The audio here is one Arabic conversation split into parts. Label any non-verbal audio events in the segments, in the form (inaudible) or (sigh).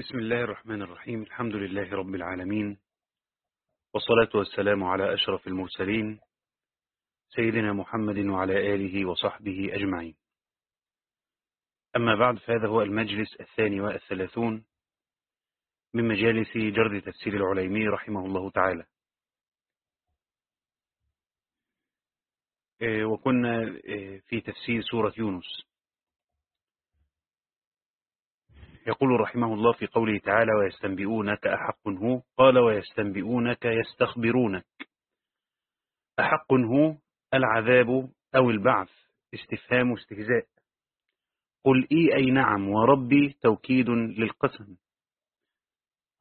بسم الله الرحمن الرحيم. الحمد لله رب العالمين. والصلاة والسلام على أشرف المرسلين سيدنا محمد وعلى آله وصحبه أجمعين. أما بعد فهذا هو المجلس الثاني والثلاثون من مجالس جرد تفسير العليمي رحمه الله تعالى. وكنا في تفسير سورة يونس. يقول رحمه الله في قوله تعالى ويستنبئونك أحق هو؟ قال ويستنبئونك يستخبرونك. أحق هو العذاب أو البعث استفهام استهزاء قل إي أي نعم وربي توكيد للقسم.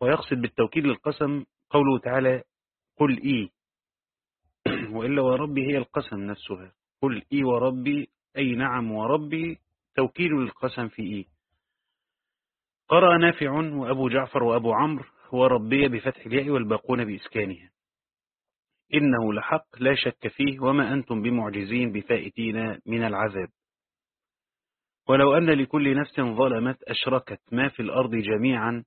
ويقصد بالتوكيد للقسم قوله تعالى قل إي. (clears throat) وإلا وربي هي القسم نفسها. قل إي وربي. أي نعم وربي توكيد للقسم في إي. قرأ نافع وأبو جعفر وأبو عمرو وربي بفتح الياء والباقون بإسكانها. إنه لحق لا شك فيه وما أنتم بمعجزين بفائتين من العذاب. ولو أن لكل نفس ظلمت أشركت ما في الأرض جميعا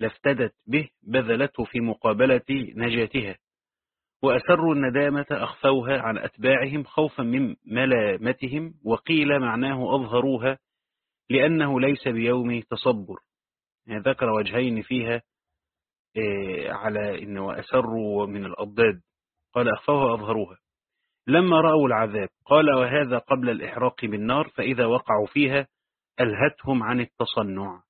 لافتدت به بذلته في مقابلة نجاتها. وأسروا الندامة أخفوها عن أتباعهم خوفا من ملامتهم وقيل معناه أظهروها لأنه ليس بيوم تصبر. يعني ذكر وجهين فيها على إن وأسروا من الأضداد. قال أخفوها أظهروها لما رأوا العذاب قال وهذا قبل الإحراق بالنار فإذا وقعوا فيها ألهتهم عن التصنع.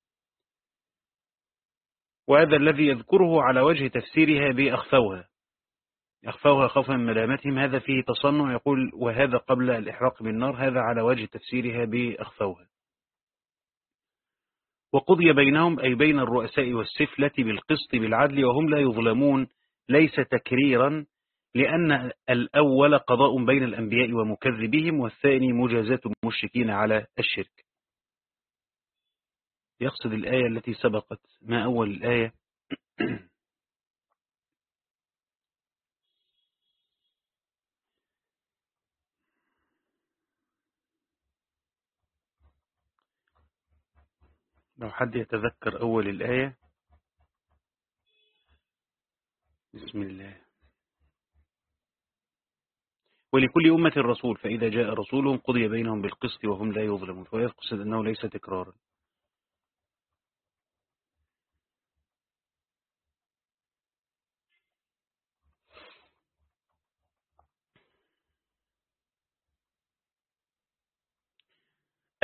وهذا الذي يذكره على وجه تفسيرها بأخفوها. أخفوها خوفا من ملامتهم. هذا فيه تصنع. يقول وهذا قبل الإحراق بالنار. هذا على وجه تفسيرها بأخفوها. وقضي بينهم أي بين الرؤساء والسفلة بالقسط بالعدل وهم لا يظلمون. ليس تكريرا لأن الأول قضاء بين الأنبياء ومكذبهم والثاني مجازات المشركين على الشرك. يقصد الآية التي سبقت. ما أول الآية؟ (clears throat) لو حد يتذكر أول الآية. بسم الله. ولكل أمة رسول فإذا جاء رسولهم قضي بينهم بالقسط وهم لا يظلمون ويقصد أنه ليس تكرارا.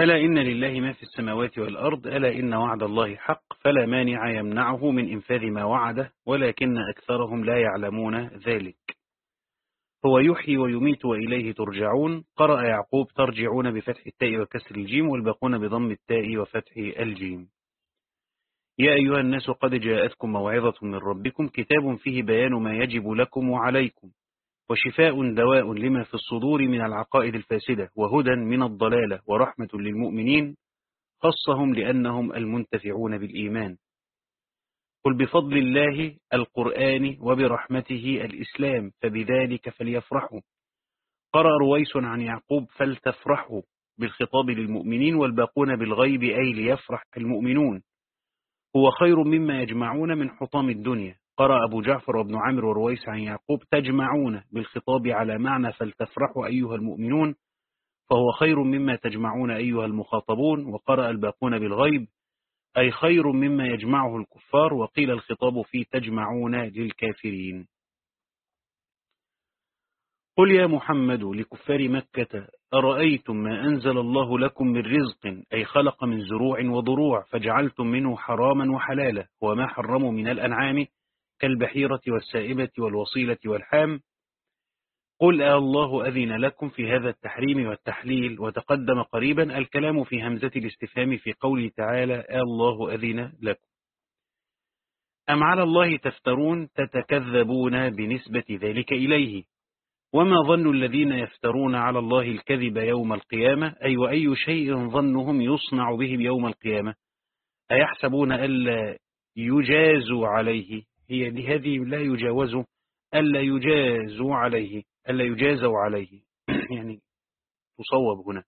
ألا إن لله ما في السماوات والأرض ألا إن وعد الله حق فلا مانع يمنعه من إنفاذ ما وعده ولكن أكثرهم لا يعلمون ذلك. هو يحيي ويميت وإليه ترجعون. قرأ يعقوب ترجعون بفتح التاء وكسر الجيم والباقون بضم التاء وفتح الجيم. يا أيها الناس قد جاءتكم موعظة من ربكم كتاب فيه بيان ما يجب لكم وعليكم. وشفاء دواء لما في الصدور من العقائد الفاسدة وهدى من الضلالة ورحمة للمؤمنين خصهم لأنهم المنتفعون بالإيمان. قل بفضل الله القرآن وبرحمته الإسلام فبذلك فليفرحوا. قرأ رويس عن يعقوب فلتفرحوا بالخطاب للمؤمنين والباقون بالغيب أي ليفرح المؤمنون. هو خير مما يجمعون من حطام الدنيا. قرأ أبو جعفر وابن عامر ورويس عن يعقوب تجمعون بالخطاب على معنى فلتفرحوا أيها المؤمنون فهو خير مما تجمعون أيها المخاطبون. وقرأ الباقون بالغيب أي خير مما يجمعه الكفار وقيل الخطاب في تجمعون للكافرين. قل يا محمد لكفار مكة أرأيتم ما أنزل الله لكم من رزق أي خلق من زروع وضروع فجعلتم منه حراما وحلالا وما حرموا من الأنعام كالبحيرة والسائبة والوصيلة والحام. قل آه الله أذن لكم في هذا التحريم والتحليل وتقدم قريبا الكلام في همزة الاستفهام في قوله تعالى آه الله أذن لكم أم على الله تفترون تتكذبون بنسبة ذلك إليه؟ وما ظن الذين يفترون على الله الكذب يوم القيامة؟ أي وأي شيء ظنهم يصنع به يوم القيامة؟ أيحسبون ألا يجازوا عليه؟ هي لهذه لا يجاوزوا ألا يجازوا عليه ألا يجازوا عليه. (clears throat) يعني تصوب هنا.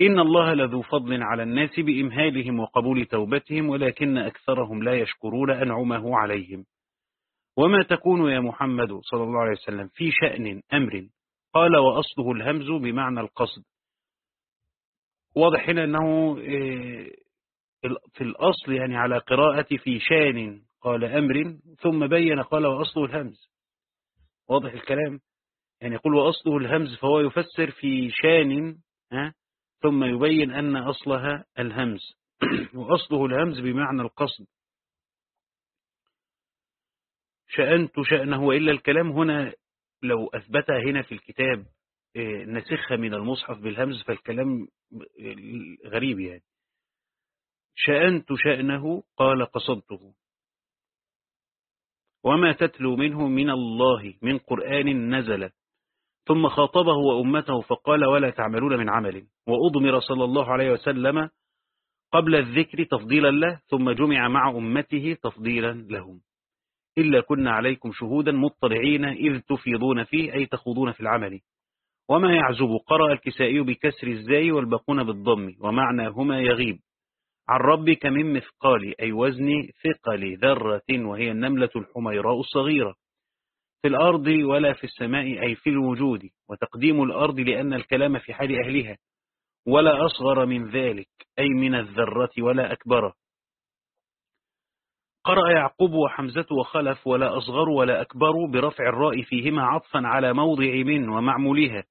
إن الله لذو فضل على الناس بإمهالهم وقبول توبتهم ولكن أكثرهم لا يشكرون أنعمه عليهم. وما تكون يا محمد صلى الله عليه وسلم في شأن أمر؟ قال وأصله الهمز بمعنى القصد. واضح هنا أنه في الأصل يعني على قراءة في شأن قال أمر ثم بين قال وأصله الهمز. واضح الكلام؟ يعني يقول وأصله الهمز فهو يفسر في شان ها؟ ثم يبين أن أصلها الهمز. (clears throat) وأصله الهمز بمعنى القصد. شأنت شأنه وإلا الكلام هنا لو أثبتها هنا في الكتاب آه، نسخها من المصحف بالهمز فالكلام غريب يعني. شأنت شأنه قال قصدته. وما تتلو منه من الله من قرآن نزل. ثم خاطبه وأمته فقال ولا تعملون من عمل. وأضمر صلى الله عليه وسلم قبل الذكر تفضيلا له ثم جمع مع أمته تفضيلا لهم. إلا كنا عليكم شهودا مطلعين إذ تفيضون فيه أي تخوضون في العمل. وما يعزب قرأ الكسائي بكسر الزاي والباقون بالضم ومعناهما يغيب. عن ربك من مثقال أي وزن ثقل ذرة وهي النملة الحميراء الصغيرة. في الأرض ولا في السماء أي في الوجود وتقديم الأرض لأن الكلام في حال أهلها. ولا أصغر من ذلك أي من الذرة ولا أكبر. قرأ يعقوب وحمزة وخلف ولا أصغر ولا أكبر برفع الراء فيهما عطفا على موضع من ومعمولها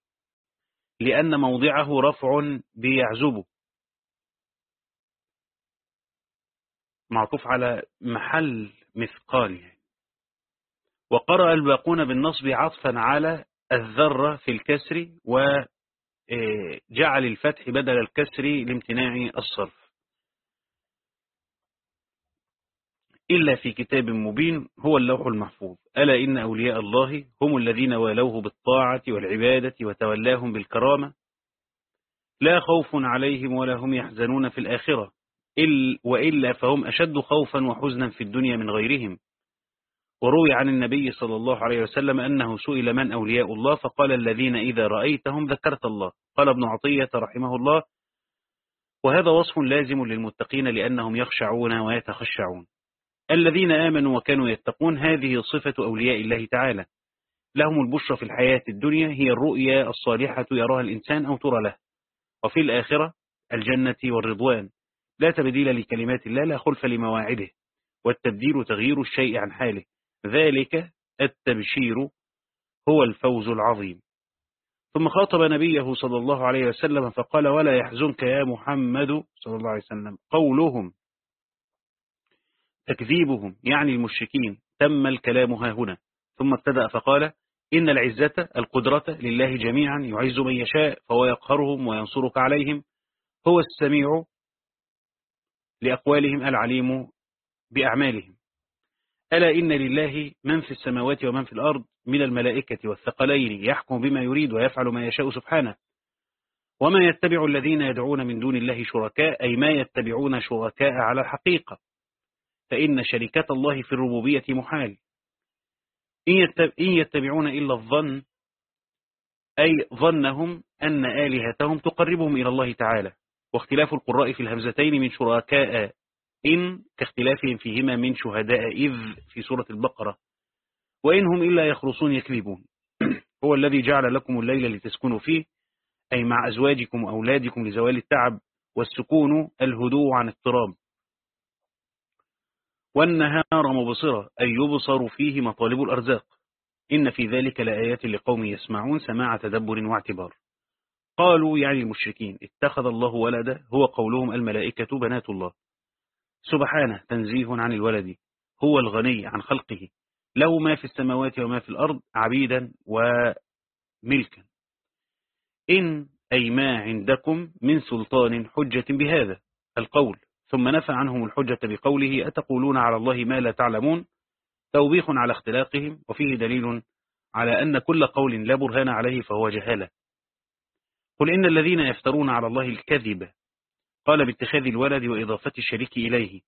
لأن موضعه رفع بيعزبه. معطوف على محل مثقال يعني. وقرأ الباقون بالنصب عطفا على الذرة في الكسر وجعل آه، الفتح بدل الكسر لامتناع الصرف. إلا في كتاب مبين هو اللوح المحفوظ. ألا إن أولياء الله هم الذين والوه بالطاعة والعبادة وتولاهم بالكرامة. لا خوف عليهم ولا هم يحزنون في الآخرة. وإلا فهم أشد خوفا وحزنا في الدنيا من غيرهم. وروي عن النبي صلى الله عليه وسلم أنه سئل من أولياء الله فقال الذين إذا رأيتهم ذكرت الله. قال ابن عطية رحمه الله وهذا وصف لازم للمتقين لأنهم يخشعون ويتخشعون. الذين آمنوا وكانوا يتقون هذه صفة أولياء الله تعالى. لهم البشرى في الحياة الدنيا هي الرؤيا الصالحة يراها الإنسان أو ترى له. وفي الآخرة الجنة والرضوان. لا تبديل لكلمات الله لا خلف لمواعده والتبديل تغيير الشيء عن حاله. ذلك التبشير هو الفوز العظيم. ثم خاطب نبيه صلى الله عليه وسلم فقال ولا يحزنك يا محمد صلى الله عليه وسلم. قولهم تكذيبهم يعني المشركين تم الكلام ها هنا. ثم ابتدأ فقال إن العزة القدرة لله جميعا يعز من يشاء فهو يقهرهم وينصرك عليهم. هو السميع لأقوالهم العليم بأعمالهم. ألا إن لله من في السماوات ومن في الأرض من الملائكة والثقلين يحكم بما يريد ويفعل ما يشاء سبحانه. وما يتبع الذين يدعون من دون الله شركاء أي ما يتبعون شركاء على الحقيقة. فإن شركة الله في الربوبية محال. إن يتبعون إلا الظن أي ظنهم أن آلهتهم تقربهم إلى الله تعالى. واختلاف القراء في الهمزتين من شركاء إن كاختلافهم فيهما من شهداء إذ في سورة البقرة. وإن هم إلا يخرصون يكذبون. (clears throat) هو الذي جعل لكم الليل لتسكنوا فيه أي مع أزواجكم وأولادكم لزوال التعب والسكون الهدوء عن اضطراب. والنهار مبصرة أي يبصر فيه مطالب الأرزاق. إن في ذلك لآيات لقوم يسمعون سماع تدبر واعتبار. قالوا يعني المشركين اتخذ الله ولدا هو قولهم الملائكة بنات الله. سبحانه تنزيه عن الولد هو الغني عن خلقه. له ما في السماوات وما في الأرض عبيدا وملكا. إن أي ما عندكم من سلطان حجة بهذا القول. ثم نفى عنهم الحجة بقوله أتقولون على الله ما لا تعلمون؟ توبيخ على اختلاقهم وفيه دليل على أن كل قول لا برهان عليه فهو جهالة. قل إن الذين يفترون على الله الكذب قال باتخاذ الولد وإضافة الشريك إليه.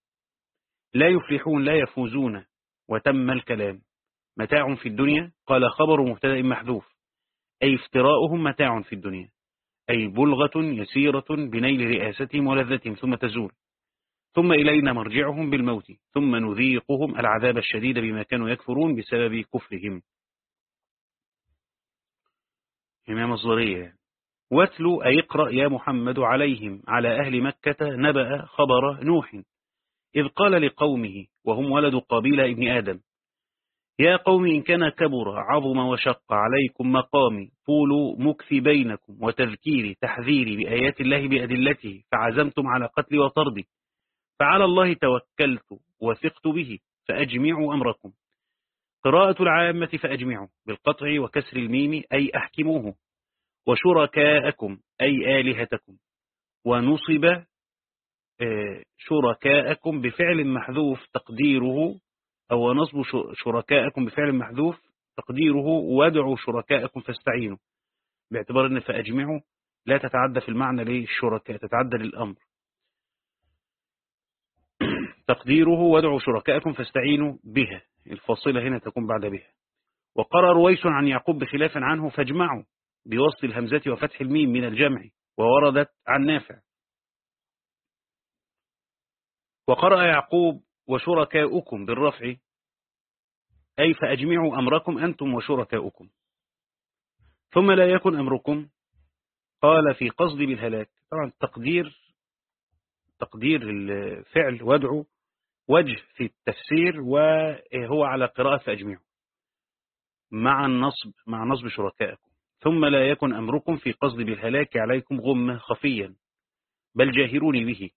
لا يفلحون لا يفوزون وتم الكلام. متاع في الدنيا؟ قال خبر مبتدأ محذوف. أي افتراؤهم متاع في الدنيا. أي بلغة يسيرة بنيل رئاستهم ولذتهم ثم تزول. ثم إلينا مرجعهم بالموت ثم نذيقهم العذاب الشديد بما كانوا يكفرون بسبب كفرهم. إمام مصدرية واتلو أي اقرأ يا محمد عليهم على أهل مكة نبأ خبر نوح. إذ قال لقومه وهم ولد قابيل ابن آدم يا قوم إن كان كبر عظم وشق عليكم مقامي طول مكث بينكم وتذكيري تحذيري بآيات الله بأدلته فعزمتم على قتل وطردي فعلى الله توكلت وثقت به فأجمعوا أمركم. قراءة العامة فأجمعوا بالقطع وكسر الميم أي أحكموه. وشركاءكم أي آلهتكم. ونصب آه، شركاءكم بفعل محذوف تقديره أو نصب شركاءكم بفعل محذوف تقديره وادعوا شركاءكم فاستعينوا. باعتبار أن فأجمعوا لا تتعدى في المعنى للشركاء تتعدى للأمر. (clears throat) تقديره وادعوا شركاءكم فاستعينوا بها. الفاصلة هنا تكون بعد بها. وقرأ رويس عن يعقوب بخلاف عنه فاجمعوا. بوسط الهمزة وفتح الميم من الجمع ووردت عن نافع. وقرأ يعقوب وشركاؤكم بالرفع. أي فأجمعوا أمركم أنتم وشركاؤكم. ثم لا يكن أمركم. قال في قصد بالهلاك. طبعا تقدير تقدير الفعل وادعو وجه في التفسير وهو على قراءة فأجمعوا. مع النصب مع نصب شركائكم. ثم لا يكن أمركم في قصد بالهلاك عليكم غمة خفيا بل جاهروني به.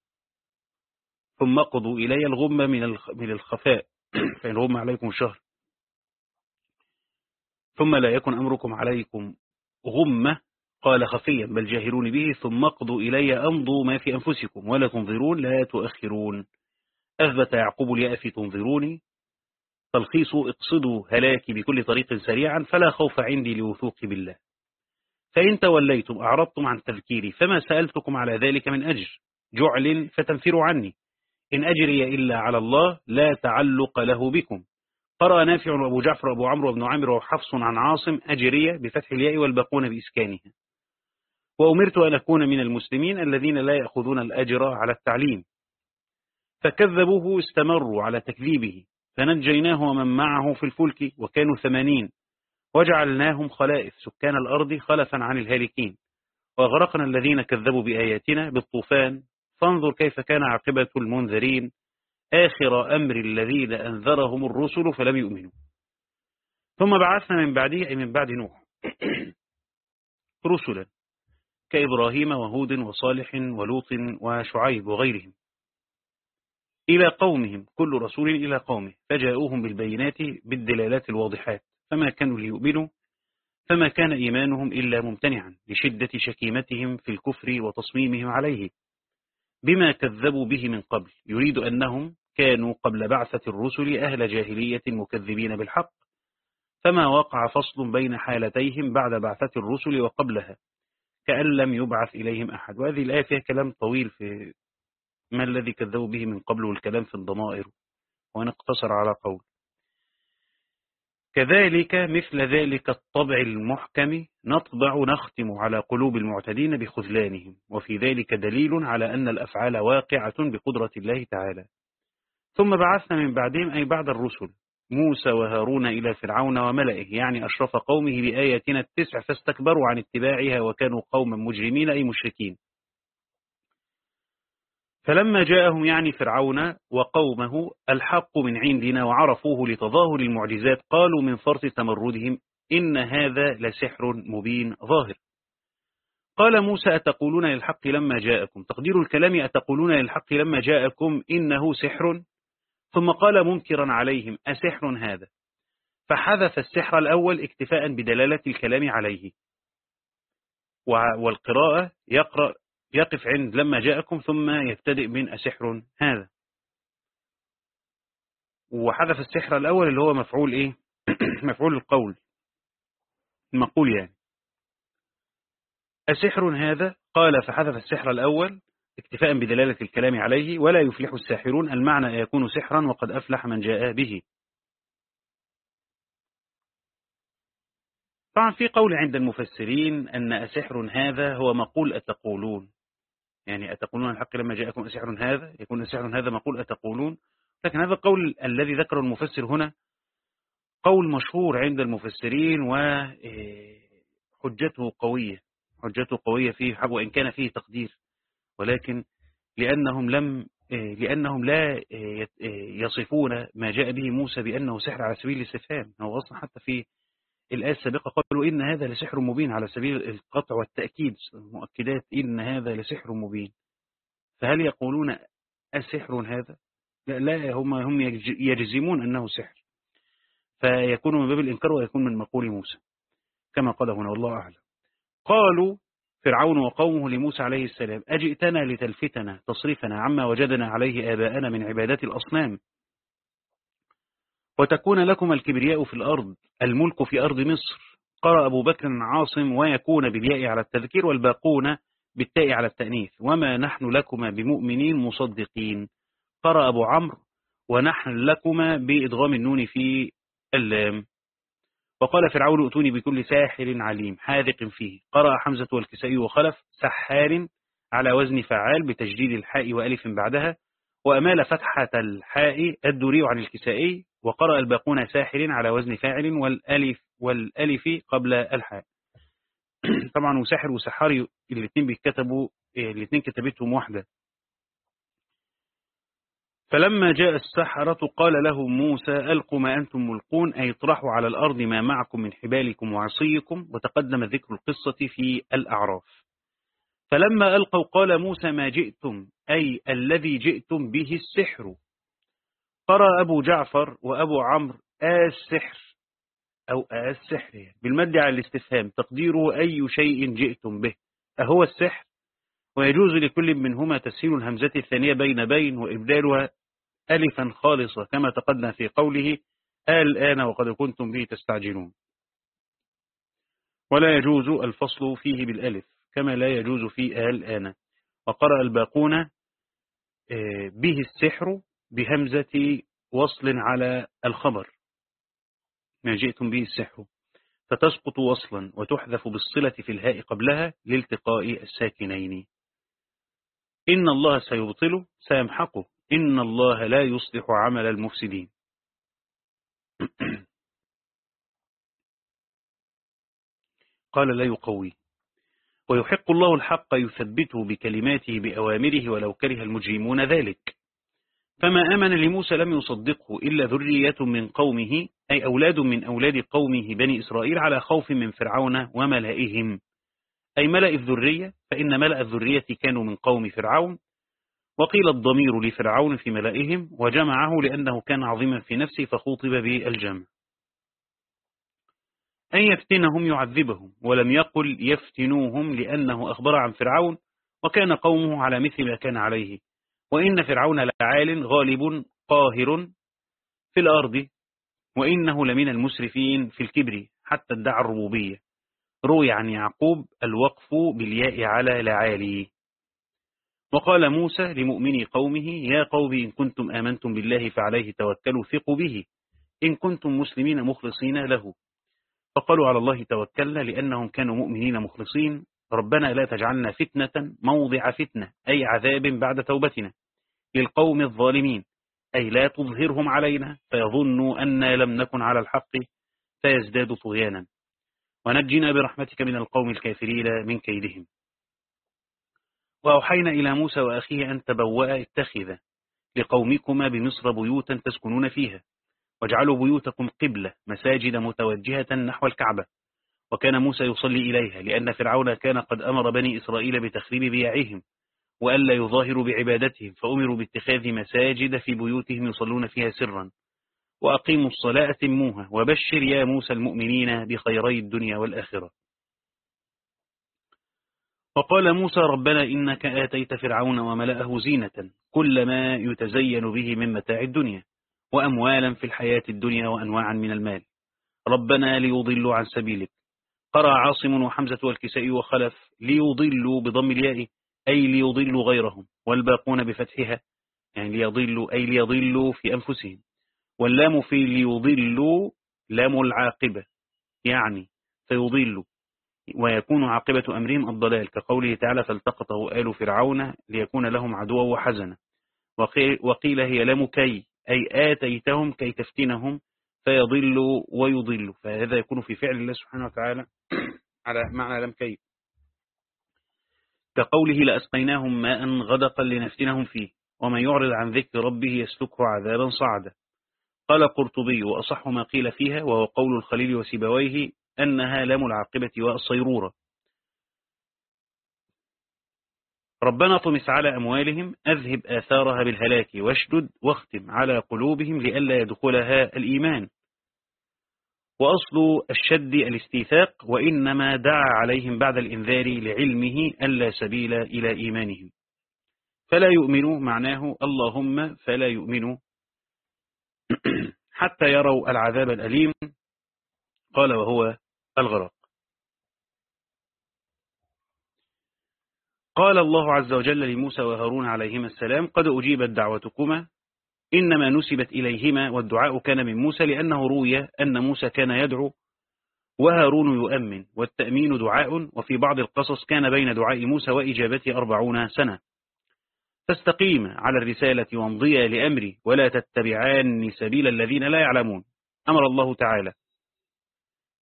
ثم قضوا إلي الغمة من الخفاء (clears throat) فإن غم عليكم شهر. ثم لا يكن أمركم عليكم غمة قال خفيا بل جاهرون به ثم اقضوا إلي أمضوا ما في أنفسكم ولا تنظرون لا تؤخرون. أثبت يعقوب الياء في تنظروني. تلخيص اقصدوا هلاكي بكل طريق سريعا فلا خوف عندي لوثوق بالله. فإن توليتم أعرضتم عن تذكيري فما سألتكم على ذلك من أجر جعل فتنفروا عني. إن أجري إلا على الله لا تعلق له بكم. قرأ نافع وأبو جعفر وأبو عمرو وابن عامر وحفص عن عاصم أجري بفتح الياء والباقون بإسكانها. وأمرت أن أكون من المسلمين الذين لا يأخذون الأجر على التعليم. فكذبوه استمروا على تكذيبه. فنجيناه ومن معه في الفلك وكانوا ثمانين. وجعلناهم خلائف سكان الأرض خلفا عن الهالكين. وأغرقنا الذين كذبوا بآياتنا بالطوفان. فانظر كيف كان عاقبة المنذرين. آخر أمر الذين أنذرهم الرسل فلم يؤمنوا. ثم بعثنا من بعده أي من بعد نوح. (clears throat) رسلا. كإبراهيم وهود وصالح ولوط وشعيب وغيرهم. إلى قومهم كل رسول إلى قومه. فجاءوهم بالبينات بالدلالات الواضحات. فما كانوا ليؤمنوا فما كان إيمانهم إلا ممتنعا لشدة شكيمتهم في الكفر وتصميمهم عليه. بما كذبوا به من قبل يريد أنهم كانوا قبل بعثة الرسل أهل جاهلية مكذبين بالحق فما وقع فصل بين حالتيهم بعد بعثة الرسل وقبلها كأن لم يبعث إليهم أحد. وهذه الآية فيها كلام طويل في ما الذي كذبوا به من قبل والكلام في الضمائر ونقتصر على قول. كذلك مثل ذلك الطبع المحكم نطبع نختم على قلوب المعتدين بخذلانهم وفي ذلك دليل على أن الأفعال واقعة بقدرة الله تعالى. ثم بعثنا من بعدهم أي بعد الرسل موسى وهارون إلى فرعون وملئه يعني أشرف قومه بآياتنا التسع فاستكبروا عن اتباعها وكانوا قوما مجرمين أي مشركين. فلما جاءهم يعني فرعون وقومه الحق من عندنا وعرفوه لتظاهر المعجزات قالوا من فرط تمردهم إن هذا لسحر مبين ظاهر. قال موسى أتقولون للحق لما جاءكم؟ تقدير الكلام أتقولون للحق لما جاءكم إنه سحر؟ ثم قال منكرا عليهم أسحر هذا؟ فحذف السحر الأول اكتفاء بدلالة الكلام عليه. والقراءة يقرأ يقف عند لما جاءكم ثم يبتدئ من أسحر هذا. وحذف السحر الأول اللي هو مفعول إيه؟ (clears throat) مفعول القول. المقول يعني. أسحر هذا قال فحذف السحر الأول اكتفاء بدلالة الكلام عليه ولا يفلح الساحرون المعنى يكون سحرا وقد أفلح من جاء به. طبعا في قول عند المفسرين أن أسحر هذا هو مقول أتقولون. يعني أتقولون الحق لما جاءكم أسحر هذا؟ يكون أسحر هذا مقول أتقولون؟ لكن هذا القول الذي ذكره المفسر هنا قول مشهور عند المفسرين وحجته قوية. حجته قوية فيه وإن كان فيه تقدير. ولكن لأنهم لم لأنهم لا يصفون ما جاء به موسى بأنه سحر على سبيل الاستفهام. هو أصلا حتى في الآية السابقة قالوا إن هذا لسحر مبين على سبيل القطع والتأكيد. مؤكدات إن هذا لسحر مبين. فهل يقولون أسحر هذا؟ لا, لا هم هم يجزمون أنه سحر. فيكون من باب الإنكار ويكون من مقول موسى كما قال هنا والله أعلم. قالوا فرعون وقومه لموسى عليه السلام أجئتنا لتلفتنا تصرفنا عما وجدنا عليه آباءنا من عبادات الأصنام. وتكون لكم الكبرياء في الأرض الملك في أرض مصر. قرأ أبو بكر عاصم ويكون بالياء على التذكير والباقون بالتاء على التأنيث. وما نحن لكما بمؤمنين مصدقين. قرأ أبو عمرو ونحن لكما بإدغام النون في اللام. وقال فرعون ائتوني بكل ساحر عليم. حاذق فيه. قرأ حمزة والكسائي وخلف سحار على وزن فعال بتجديد الحاء وألف بعدها. وأمال فتحة الحاء الدوري عن الكسائي وقرأ الباقون ساحر على وزن فاعل والألف, والألف قبل الحاء. (clears throat) طبعا وساحر وسحار الاثنين بيتكتبوا الاثنين كتبتهم واحدة. فلما جاء السحرة قال لهم موسى ألقوا ما أنتم ملقون أي اطرحوا على الأرض ما معكم من حبالكم وعصيكم وتقدم ذكر القصة في الأعراف. فلما ألقوا قال موسى ما جئتم أي الذي جئتم به السحر. قرأ أبو جعفر وأبو عمرو السحر أو السحر بالمد على الاستفهام تقديره أي شيء جئتم به أهو السحر؟ ويجوز لكل منهما تسهيل الهمزة الثانية بين بين وإبدالها ألفا خالصة كما تقدم في قوله الآن وقد كنتم به تستعجلون. ولا يجوز الفصل فيه بالألف. كما لا يجوز في الآن. وقرأ الباقون آه، به السحر بهمزة وصل على الخبر. ما جئتم به السحر. فتسقط وصلا وتحذف بالصلة في الهاء قبلها لالتقاء الساكنين. إن الله سيبطله سيمحقه إن الله لا يصلح عمل المفسدين. قال لا يقوي. ويحق الله الحق يثبته بكلماته بأوامره ولو كره المجرمون ذلك. فما آمن لموسى لم يصدقه إلا ذرية من قومه أي أولاد من أولاد قومه بني إسرائيل على خوف من فرعون وملئهم أي ملأ الذرية فإن ملأ الذرية كانوا من قوم فرعون. وقيل الضمير لفرعون في ملئهم وجمعه لأنه كان عظيما في نفسه فخوطب بالجمع. أن يفتنهم يعذبهم ولم يقل يفتنوهم لأنه أخبر عن فرعون وكان قومه على مثل ما كان عليه. وإن فرعون لعال غالب قاهر في الأرض وإنه لمن المسرفين في الكبر حتى ادعى الربوبية. روي عن يعقوب الوقف بالياء على لعالي وقال موسى لمؤمني قومه يا قوم إن كنتم آمنتم بالله فعليه توكلوا ثقوا به. إن كنتم مسلمين مخلصين له. فقالوا على الله توكلنا لأنهم كانوا مؤمنين مخلصين. ربنا لا تجعلنا فتنة موضع فتنة أي عذاب بعد توبتنا للقوم الظالمين. أي لا تظهرهم علينا فيظنوا أنا لم نكن على الحق فيزدادوا طغيانا. ونجنا برحمتك من القوم الكافرين من كيدهم. وأوحينا إلى موسى وأخيه أن تبوأ اتخذ لقومكما بمصر بيوتا تسكنون فيها. واجعلوا بيوتكم قبلة مساجد متوجهة نحو الكعبة. وكان موسى يصلي إليها لأن فرعون كان قد أمر بني إسرائيل بتخريب بيعهم وألا يظاهروا بعبادتهم فأمروا باتخاذ مساجد في بيوتهم يصلون فيها سرا. وأقيموا الصلاة تموها وبشر يا موسى المؤمنين بخيري الدنيا والآخرة. وقال موسى ربنا إنك آتيت فرعون وملأه زينة كل ما يتزين به من متاع الدنيا. وأموالا في الحياة الدنيا وأنواعا من المال. ربنا ليضلوا عن سبيلك. قرأ عاصم وحمزة والكسائي وخلف ليضلوا بضم الياء أي ليضلوا غيرهم والباقون بفتحها يعني ليضلوا أي ليضلوا في أنفسهم. واللام في ليضلوا لام العاقبة يعني فيضل ويكون عاقبة أمرهم الضلال كقوله تعالى فالتقطه آل فرعون ليكون لهم عدوا وحزنا. وقيل هي لم كي أي آتيتهم كي تفتنهم فيضلوا ويضلوا فهذا يكون في فعل الله سبحانه وتعالى (clears throat) على معنى لم كي. كقوله لأسقيناهم ماء غدقا لنفتنهم فيه ومن يعرض عن ذكر ربه يسلكه عذابا صعدا. قال قرطبي وأصح ما قيل فيها وهو قول الخليل وسيبويه أنها لام العاقبة والصيرورة. ربنا طمس على أموالهم أذهب آثارها بالهلاك واشدد واختم على قلوبهم لئلا يدخلها الإيمان. وأصل الشد الاستيثاق وإنما دعا عليهم بعد الإنذار لعلمه ألا سبيل إلى إيمانهم. فلا يؤمنوا معناه اللهم فلا يؤمنوا (clears throat) حتى يروا العذاب الأليم. قال وهو الغرق قال الله عز وجل لموسى وهارون عليهما السلام قد أجيبت دعوتكما إنما نسبت إليهما والدعاء كان من موسى لأنه روي أن موسى كان يدعو وهارون يؤمن والتأمين دعاء وفي بعض القصص كان بين دعاء موسى وإجابته أربعون سنة. فاستقيم على الرسالة وامضيا لأمري ولا تتبعان سبيل الذين لا يعلمون. أمر الله تعالى.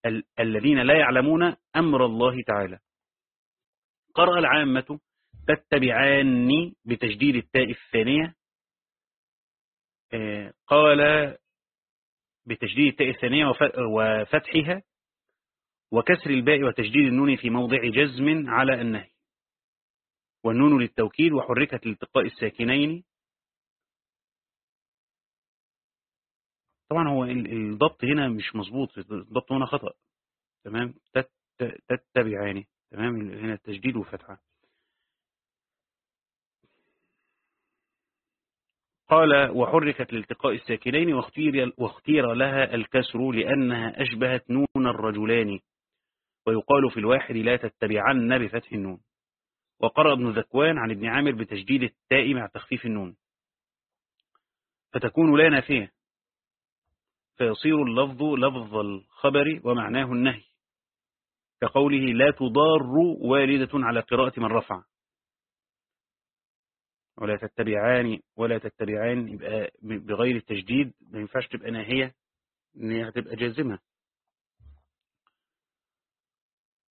ال الذين لا يعلمون أمر الله تعالى. قرأ العامة تتبعاني بتجديد التاء الثانية؟ آه، قال بتجديد التاء الثانية وفتحها وكسر الباء وتجديد النون في موضع جزم على النهي. والنون للتوكيد وحركت لالتقاء الساكنين. طبعا هو الضبط هنا مش مظبوط الضبط هنا خطأ. تمام؟ تتبعاني. تمام؟ هنا التجديد وفتحة قال وحركت لالتقاء الساكنين واختير, واختير لها الكسر لأنها أشبهت نون الرجلان. ويقال في الواحد لا تتبعن بفتح النون. وقرأ ابن ذكوان عن ابن عامر بتجديد التاء مع تخفيف النون. فتكون لا نافية فيصير اللفظ لفظ الخبر ومعناه النهي كقوله لا تضار والدة على قراءة من رفع. ولا تتبعان ولا تتبعان يبقى بغير التجديد ما ينفعش تبقى ناهية إن هي هتبقى جازمة.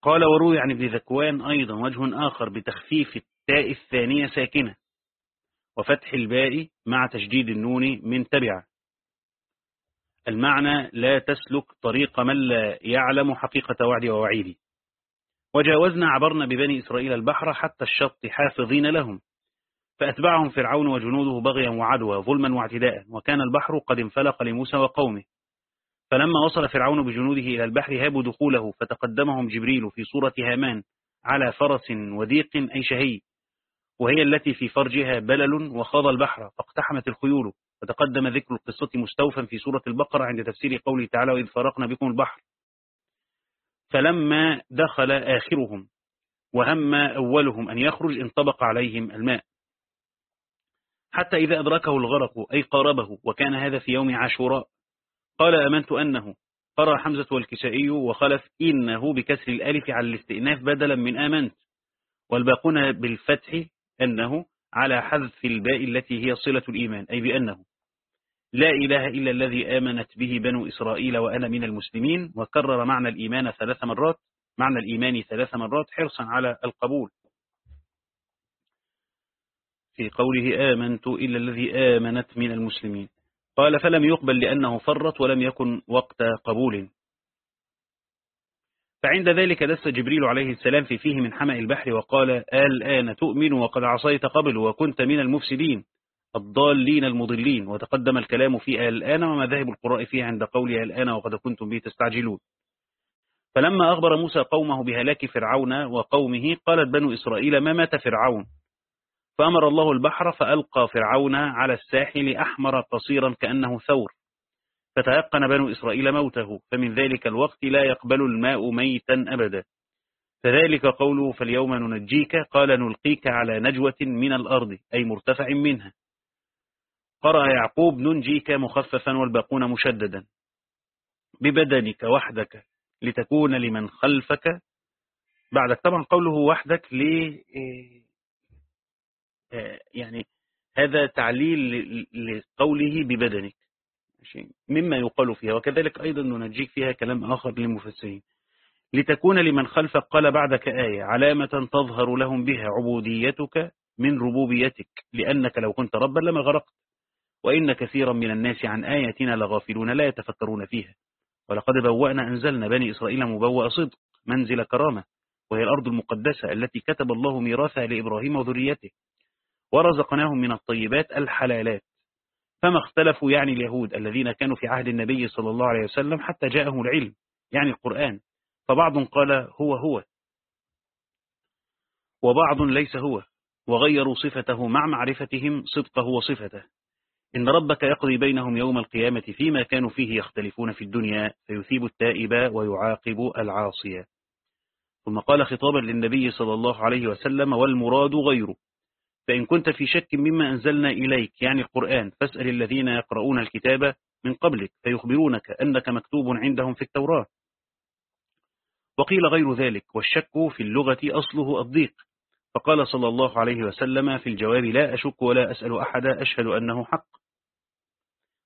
قال وروي عن ابن ذكوان أيضا وجه آخر بتخفيف التاء الثانية ساكنة وفتح الباء مع تشديد النون من تبع المعنى لا تسلك طريق من لا يعلم حقيقة وعدي ووعيدي. وجاوزنا عبرنا ببني إسرائيل البحر حتى الشط حافظين لهم. فأتبعهم فرعون وجنوده بغيا وعدوى ظلما واعتداء وكان البحر قد انفلق لموسى وقومه. فلما وصل فرعون بجنوده إلى البحر هابوا دخوله فتقدمهم جبريل في صورة هامان على فرس وديق أي شهي وهي التي في فرجها بلل وخاض البحر فاقتحمت الخيول. وتقدم ذكر القصة مستوفا في سورة البقرة عند تفسير قوله تعالى وإذ فرقنا بكم البحر فلما دخل آخرهم وهم أولهم أن يخرج انطبق عليهم الماء. حتى إذا أدركه الغرق أي قاربه وكان هذا في يوم عاشوراء. قال أمنت أنه قرأ حمزة والكسائي وخلف إنه بكسر الألف على الاستئناف بدلا من آمنت. والباقون بالفتح أنه على حذف الباء التي هي صلة الإيمان أي بأنه لا إله إلا الذي آمنت به بنو إسرائيل وأنا من المسلمين وكرر معنى الإيمان ثلاث مرات معنى الإيمان ثلاث مرات حرصا على القبول. في قوله آمنت إلا الذي آمنت من المسلمين. قال فلم يقبل لأنه فرط ولم يكن وقت قبول. فعند ذلك دس جبريل عليه السلام في فيه من حمأ البحر وقال الآن تؤمن وقد عصيت قبل وكنت من المفسدين الضالين المضلين. وتقدم الكلام في الآن ومذاهب القراء فيه عند قولها الآن وقد كنتم به تستعجلون. فلما أخبر موسى قومه بهلاك فرعون وقومه قالت بنو إسرائيل ما مات فرعون؟ فأمر الله البحر فألقى فرعون على الساحل أحمر قصيرا كأنه ثور. فتيقن بنو إسرائيل موته فمن ذلك الوقت لا يقبل الماء ميتا أبدا. فذلك قوله فاليوم ننجيك قال نلقيك على نجوة من الأرض أي مرتفع منها. قرأ يعقوب ننجيك مخففا والباقون مشددا. ببدنك وحدك لتكون لمن خلفك. بعدك طبعا قوله وحدك ل آه، يعني هذا تعليل لقوله ببدنك مما يقال فيها وكذلك أيضا ننجيك فيها كلام آخر للمفسرين. لتكون لمن خلفك قال بعدك آية علامة تظهر لهم بها عبوديتك من ربوبيتك لأنك لو كنت ربا لما غرقت. وإن كثيرا من الناس عن آياتنا لغافلون لا يتفكرون فيها. ولقد بوأنا أنزلنا بني إسرائيل مبوأ صدق منزل كرامة وهي الأرض المقدسة التي كتب الله ميراثها لإبراهيم وذريته. ورزقناهم من الطيبات الحلالات. فما اختلفوا يعني اليهود الذين كانوا في عهد النبي صلى الله عليه وسلم حتى جاءهم العلم يعني القرآن. فبعض قال هو هو. وبعض ليس هو. وغيروا صفته مع معرفتهم صدقه وصفته. إن ربك يقضي بينهم يوم القيامة فيما كانوا فيه يختلفون في الدنيا فيثيب التائب ويعاقب العاصية. ثم قال خطابا للنبي صلى الله عليه وسلم والمراد غيره. فإن كنت في شك مما أنزلنا إليك يعني القرآن فاسأل الذين يقرؤون الكتاب من قبلك فيخبرونك أنك مكتوب عندهم في التوراة. وقيل غير ذلك والشك في اللغة أصله الضيق. فقال صلى الله عليه وسلم في الجواب لا أشك ولا أسأل أحد أشهد أنه حق.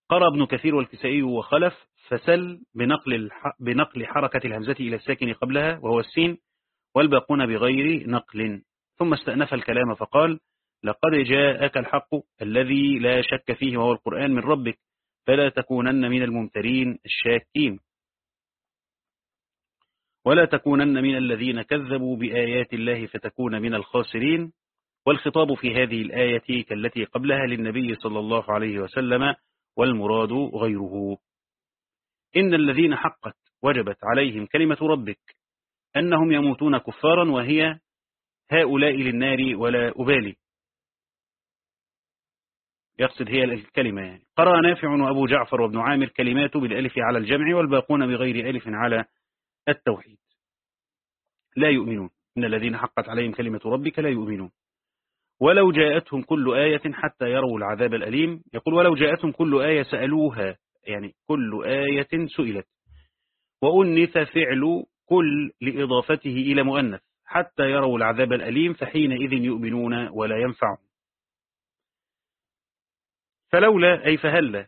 قرأ ابن كثير والكسائي وخلف فسل بنقل, بنقل حركة الهمزة إلى الساكن قبلها وهو السين والباقون بغير نقل. ثم استأنف الكلام فقال لقد جاءك الحق الذي لا شك فيه وهو القرآن من ربك فلا تكونن من الممترين الشاكين. ولا تكونن من الذين كذبوا بآيات الله فتكون من الخاسرين. والخطاب في هذه الآية كالتي قبلها للنبي صلى الله عليه وسلم والمراد غيره. إن الذين حقت وجبت عليهم كلمة ربك أنهم يموتون كفارا وهي هؤلاء للنار ولا أبالي. يقصد هي الكلمة يعني. قرأ نافع وأبو جعفر وابن عامر كلمات بالألف على الجمع والباقون بغير ألف على التوحيد. لا يؤمنون. إن الذين حقت عليهم كلمة ربك لا يؤمنون. ولو جاءتهم كل آية حتى يروا العذاب الأليم. يقول ولو جاءتهم كل آية سألوها. يعني كل آية سئلت. وأنث فعل كل لإضافته إلى مؤنث. حتى يروا العذاب الأليم فحينئذ يؤمنون ولا ينفعهم فلولا أي فهلا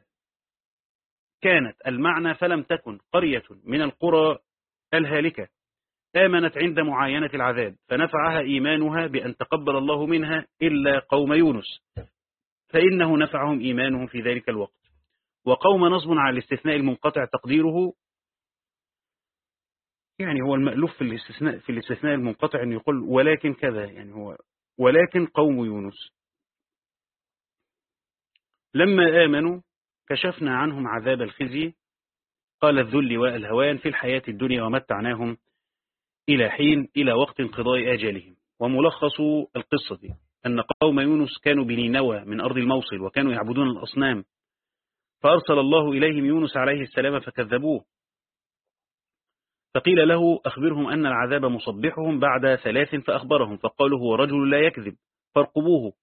كانت المعنى فلم تكن قرية من القرى الهالكة آمنت عند معاينة العذاب فنفعها إيمانها بأن تقبل الله منها إلا قوم يونس. فإنه نفعهم إيمانهم في ذلك الوقت. وقوم نصب على الاستثناء المنقطع تقديره يعني هو المألوف في الاستثناء في الاستثناء المنقطع أن يقول ولكن كذا يعني هو ولكن قوم يونس. لما آمنوا كشفنا عنهم عذاب الخزي قال الذل والهوان في الحياة الدنيا ومتعناهم إلى حين إلى وقت انقضاء آجالهم. وملخص القصة دي أن قوم يونس كانوا بنينوى من أرض الموصل وكانوا يعبدون الأصنام. فأرسل الله إليهم يونس عليه السلام فكذبوه. فقيل له أخبرهم أن العذاب مصبحهم بعد ثلاث فأخبرهم فقالوا هو رجل لا يكذب فارقبوه.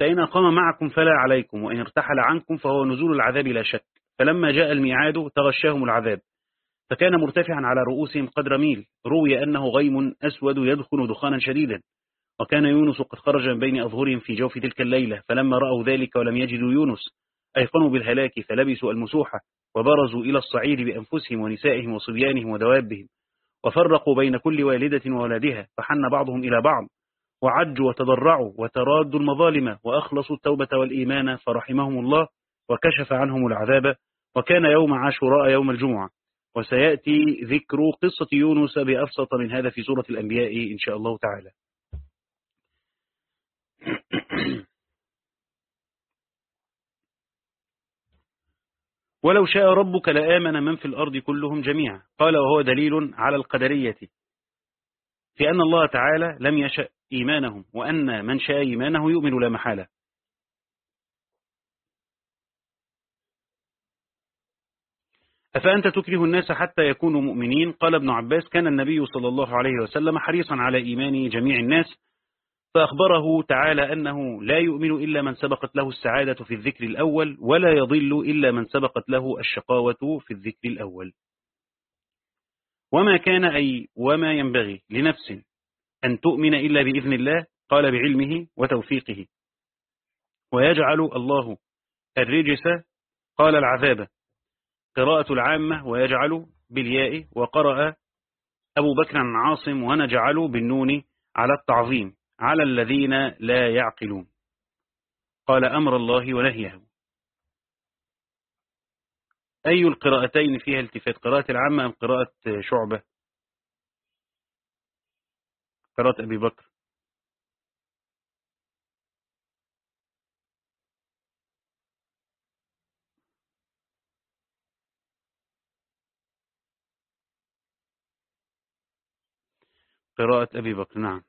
فإن قام معكم فلا عليكم وإن ارتحل عنكم فهو نزول العذاب لا شك. فلما جاء الميعاد تغشاهم العذاب فكان مرتفعا على رؤوسهم قدر ميل روي أنه غيم أسود يدخن دخانا شديدا وكان يونس قد خرج من بين أظهرهم في جوف تلك الليلة فلما رأوا ذلك ولم يجدوا يونس أيقنوا بالهلاك فلبسوا المسوحة وبرزوا إلى الصعيد بأنفسهم ونسائهم وصبيانهم ودوابهم وفرقوا بين كل والدة وولدها فحن بعضهم إلى بعض وعجوا وتضرعوا وترادوا المظالم وأخلصوا التوبة والإيمان فرحمهم الله وكشف عنهم العذاب وكان يوم عاشوراء يوم الجمعة. وسيأتي ذكر قصة يونس بأبسط من هذا في سورة الأنبياء إن شاء الله تعالى. (clears throat) ولو شاء ربك لآمن من في الأرض كلهم جميعا. قال وهو دليل على القدرية. في أن الله تعالى لم يشأ إيمانهم وأن من شاء إيمانه يؤمن لا محالة. أفأنت تكره الناس حتى يكونوا مؤمنين؟ قال ابن عباس كان النبي صلى الله عليه وسلم حريصا على إيمان جميع الناس فأخبره تعالى أنه لا يؤمن إلا من سبقت له السعادة في الذكر الأول ولا يضل إلا من سبقت له الشقاوة في الذكر الأول. وما كان أي وما ينبغي لنفس أن تؤمن إلا بإذن الله قال بعلمه وتوفيقه. ويجعل الله الرجس قال العذاب. قراءة العامة ويجعل بالياء وقرأ أبو بكر عاصم ونجعل بالنون على التعظيم. على الذين لا يعقلون. قال أمر الله ونهيه. أي القراءتين فيها التفات؟ قراءة العامة أم قراءة شعبة؟ قراءة أبي بكر. قراءة أبي بكر نعم.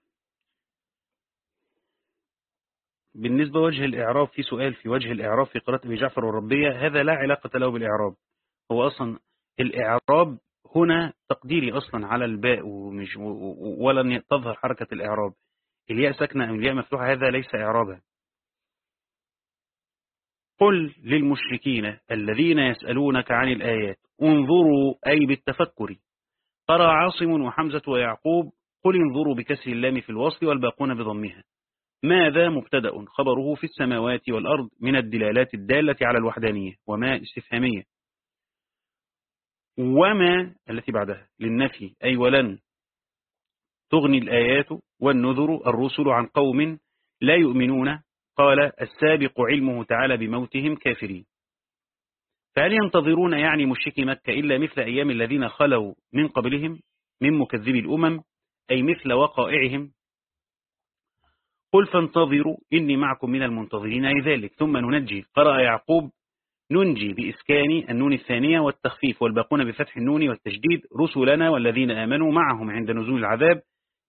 بالنسبة وجه الإعراب في سؤال في وجه الإعراب في قراءة أبي جعفر والربية هذا لا علاقة له بالإعراب. هو أصلا الإعراب هنا تقديري أصلا على الباء ومش ولن تظهر حركة الإعراب. الياء ساكنة أو الياء مفتوحة؟ هذا ليس إعرابا. قل للمشركين الذين يسألونك عن الآيات انظروا أي بالتفكر. قرأ عاصم وحمزة ويعقوب؟ قل انظروا بكسر اللام في الوصل والباقون بضمها. ماذا مبتدأ؟ خبره في السماوات والأرض من الدلالات الدالة على الوحدانية وما استفهامية. وما التي بعدها؟ للنفي أي ولن تغني الآيات والنذر الرسل عن قوم لا يؤمنون. قال السابق علمه تعالى بموتهم كافرين. فهل ينتظرون يعني مشركي مكة إلا مثل أيام الذين خلوا من قبلهم من مكذبي الأمم أي مثل وقائعهم؟ قل فانتظروا إني معكم من المنتظرين. أي ذلك ثم ننجي. قرأ يعقوب ننجي بإسكان النون الثانية والتخفيف والباقون بفتح النون والتجديد رسلنا والذين آمنوا معهم عند نزول العذاب.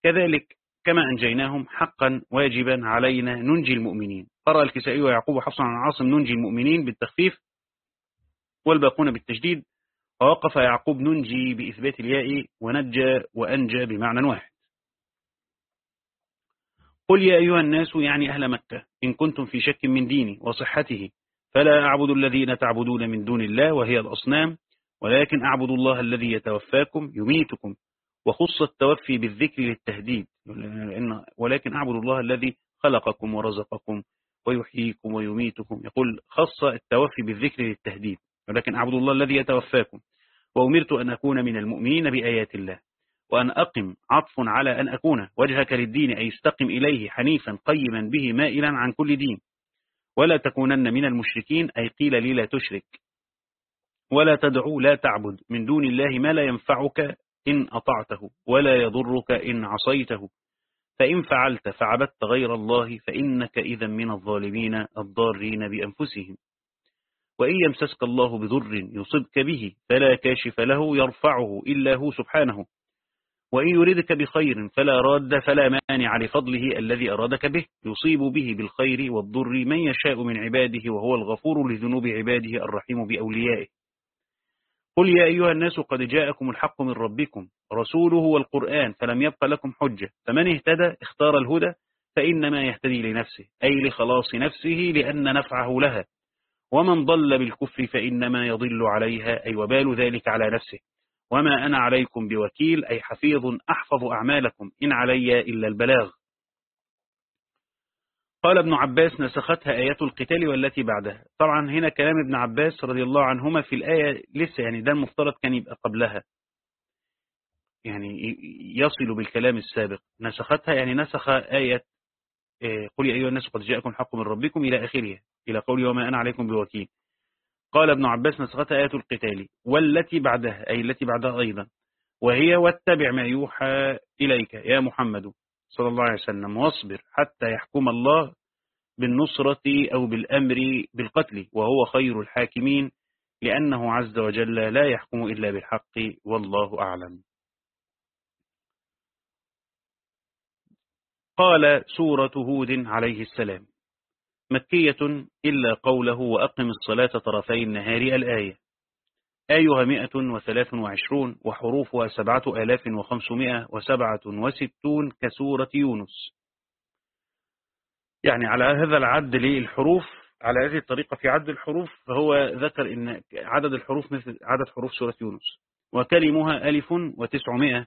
كذلك كما أنجيناهم حقا واجبا علينا ننجي المؤمنين. قرأ الكسائي ويعقوب حفصا عن عاصم ننجي المؤمنين بالتخفيف والباقون بالتجديد. ووقف يعقوب ننجي بإثبات الياء ونجى وأنجى بمعنى واحد. قل يا أيها الناس يعني أهل مكة إن كنتم في شك من ديني وصحته فلا أعبد الذين تعبدون من دون الله وهي الأصنام ولكن أعبد الله الذي يتوفاكم يميتكم وخص التوفي بالذكر للتهديد ولكن أعبد الله الذي خلقكم ورزقكم ويحييكم ويميتكم يقول خص التوفي بالذكر للتهديد ولكن أعبد الله الذي يتوفاكم وأمرت أن أكون من المؤمنين بآيات الله وأن أقم عطف على أن أكون وجهك للدين أي استقم إليه حنيفا قيما به مائلا عن كل دين ولا تكونن من المشركين أي قيل لي لا تشرك. ولا تدعو لا تعبد. من دون الله ما لا ينفعك إن أطعته ولا يضرك إن عصيته. فإن فعلت فعبدت غير الله فإنك إذا من الظالمين الضارين بأنفسهم. وإن يمسسك الله بضر يصبك به فلا كاشف له يرفعه إلا هو سبحانه. وإن يريدك بخير فلا راد فلا مانع لفضله الذي أرادك به. يصيب به بالخير والضر من يشاء من عباده وهو الغفور لذنوب عباده الرحيم بأوليائه. قل يا أيها الناس قد جاءكم الحق من ربكم. رسوله والقرآن فلم يبق لكم حجة. فمن اهتدى اختار الهدى فإنما يهتدي لنفسه أي لخلاص نفسه لأن نفعه لها. ومن ضل بالكفر فإنما يضل عليها أي وبال ذلك على نفسه. وما أنا عليكم بوكيل أي حفيظ أحفظ أعمالكم إن علي إلا البلاغ. قال ابن عباس نسختها آيات القتال والتي بعدها. طبعا هنا كلام ابن عباس رضي الله عنهما في الآية لسه يعني ده المفترض كان يبقى قبلها. يعني يصل بالكلام السابق. نسختها يعني نسخ آية آه، قل يا أيها الناس قد جاءكم حق من ربكم إلى آخرها إلى قول وما أنا عليكم بوكيل. قال ابن عباس نسختها آية القتال والتي بعدها أي التي بعدها أيضا. وهي واتبع ما يوحى إليك يا محمد صلى الله عليه وسلم واصبر حتى يحكم الله بالنصرة أو بالأمر بالقتل وهو خير الحاكمين لأنه عز وجل لا يحكم إلا بالحق والله أعلم. قال سورة هود عليه السلام مكية إلا قوله وأقم الصلاة طرفي النهار الآية. آيها مئة وثلاث وعشرون وحروفها سبعة آلاف وخمسمائة وسبعة وستون كسورة يونس. يعني على هذا العد للحروف على هذه الطريقة في عد الحروف فهو ذكر إن عدد الحروف مثل عدد حروف سورة يونس. وكلمها ألف وتسعمائة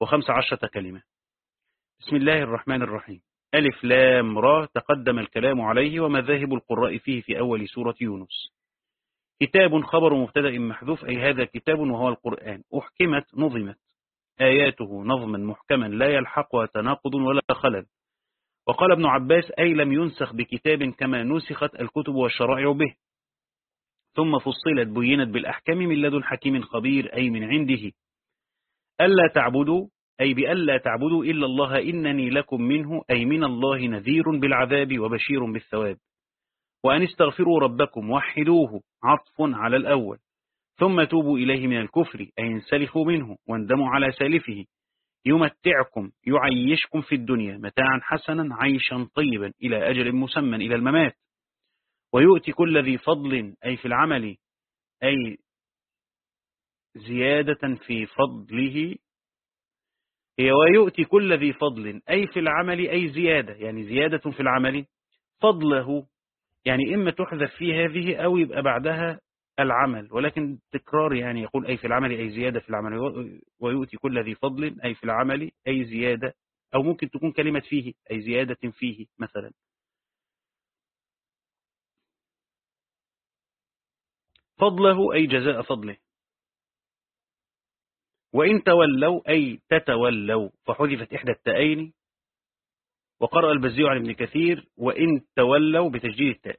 وخمس عشرة كلمة. بسم الله الرحمن الرحيم. ألف لام را تقدم الكلام عليه ومذاهب القراء فيه في أول سورة يونس. كتاب خبر مبتدأ محذوف أي هذا كتاب وهو القرآن. أحكمت نظمت. آياته نظما محكما لا يلحقها تناقض ولا خلل. وقال ابن عباس أي لم ينسخ بكتاب كما نسخت الكتب والشرائع به. ثم فصلت بينت بالأحكام من لدن حكيم خبير أي من عنده. ألا تعبدوا أي بألا تعبدوا إلا الله إنني لكم منه أي من الله نذير بالعذاب وبشير بالثواب. وأن استغفروا ربكم وحدوه عطف على الأول. ثم توبوا إليه من الكفر أي انسلخوا منه واندموا على سالفه. يمتعكم يعيشكم في الدنيا متاعا حسنا عيشا طيبا إلى أجل مسمى إلى الممات. ويؤتي كل ذي فضل أي في العمل أي زيادة في فضله ويؤتي كل ذي فضل أي في العمل أي زيادة يعني زيادة في العمل فضله يعني إما تحذف في هذه أو يبقى بعدها العمل ولكن تكرار يعني يقول أي في العمل أي زيادة في العمل ويؤتي كل ذي فضل أي في العمل أي زيادة أو ممكن تكون كلمة فيه أي زيادة فيه مثلا. فضله أي جزاء فضله. وإن تولوا أي تتولوا فحذفت إحدى التأين وقرأ البزيع عن ابن كثير وإن تولوا بتجديد التاء.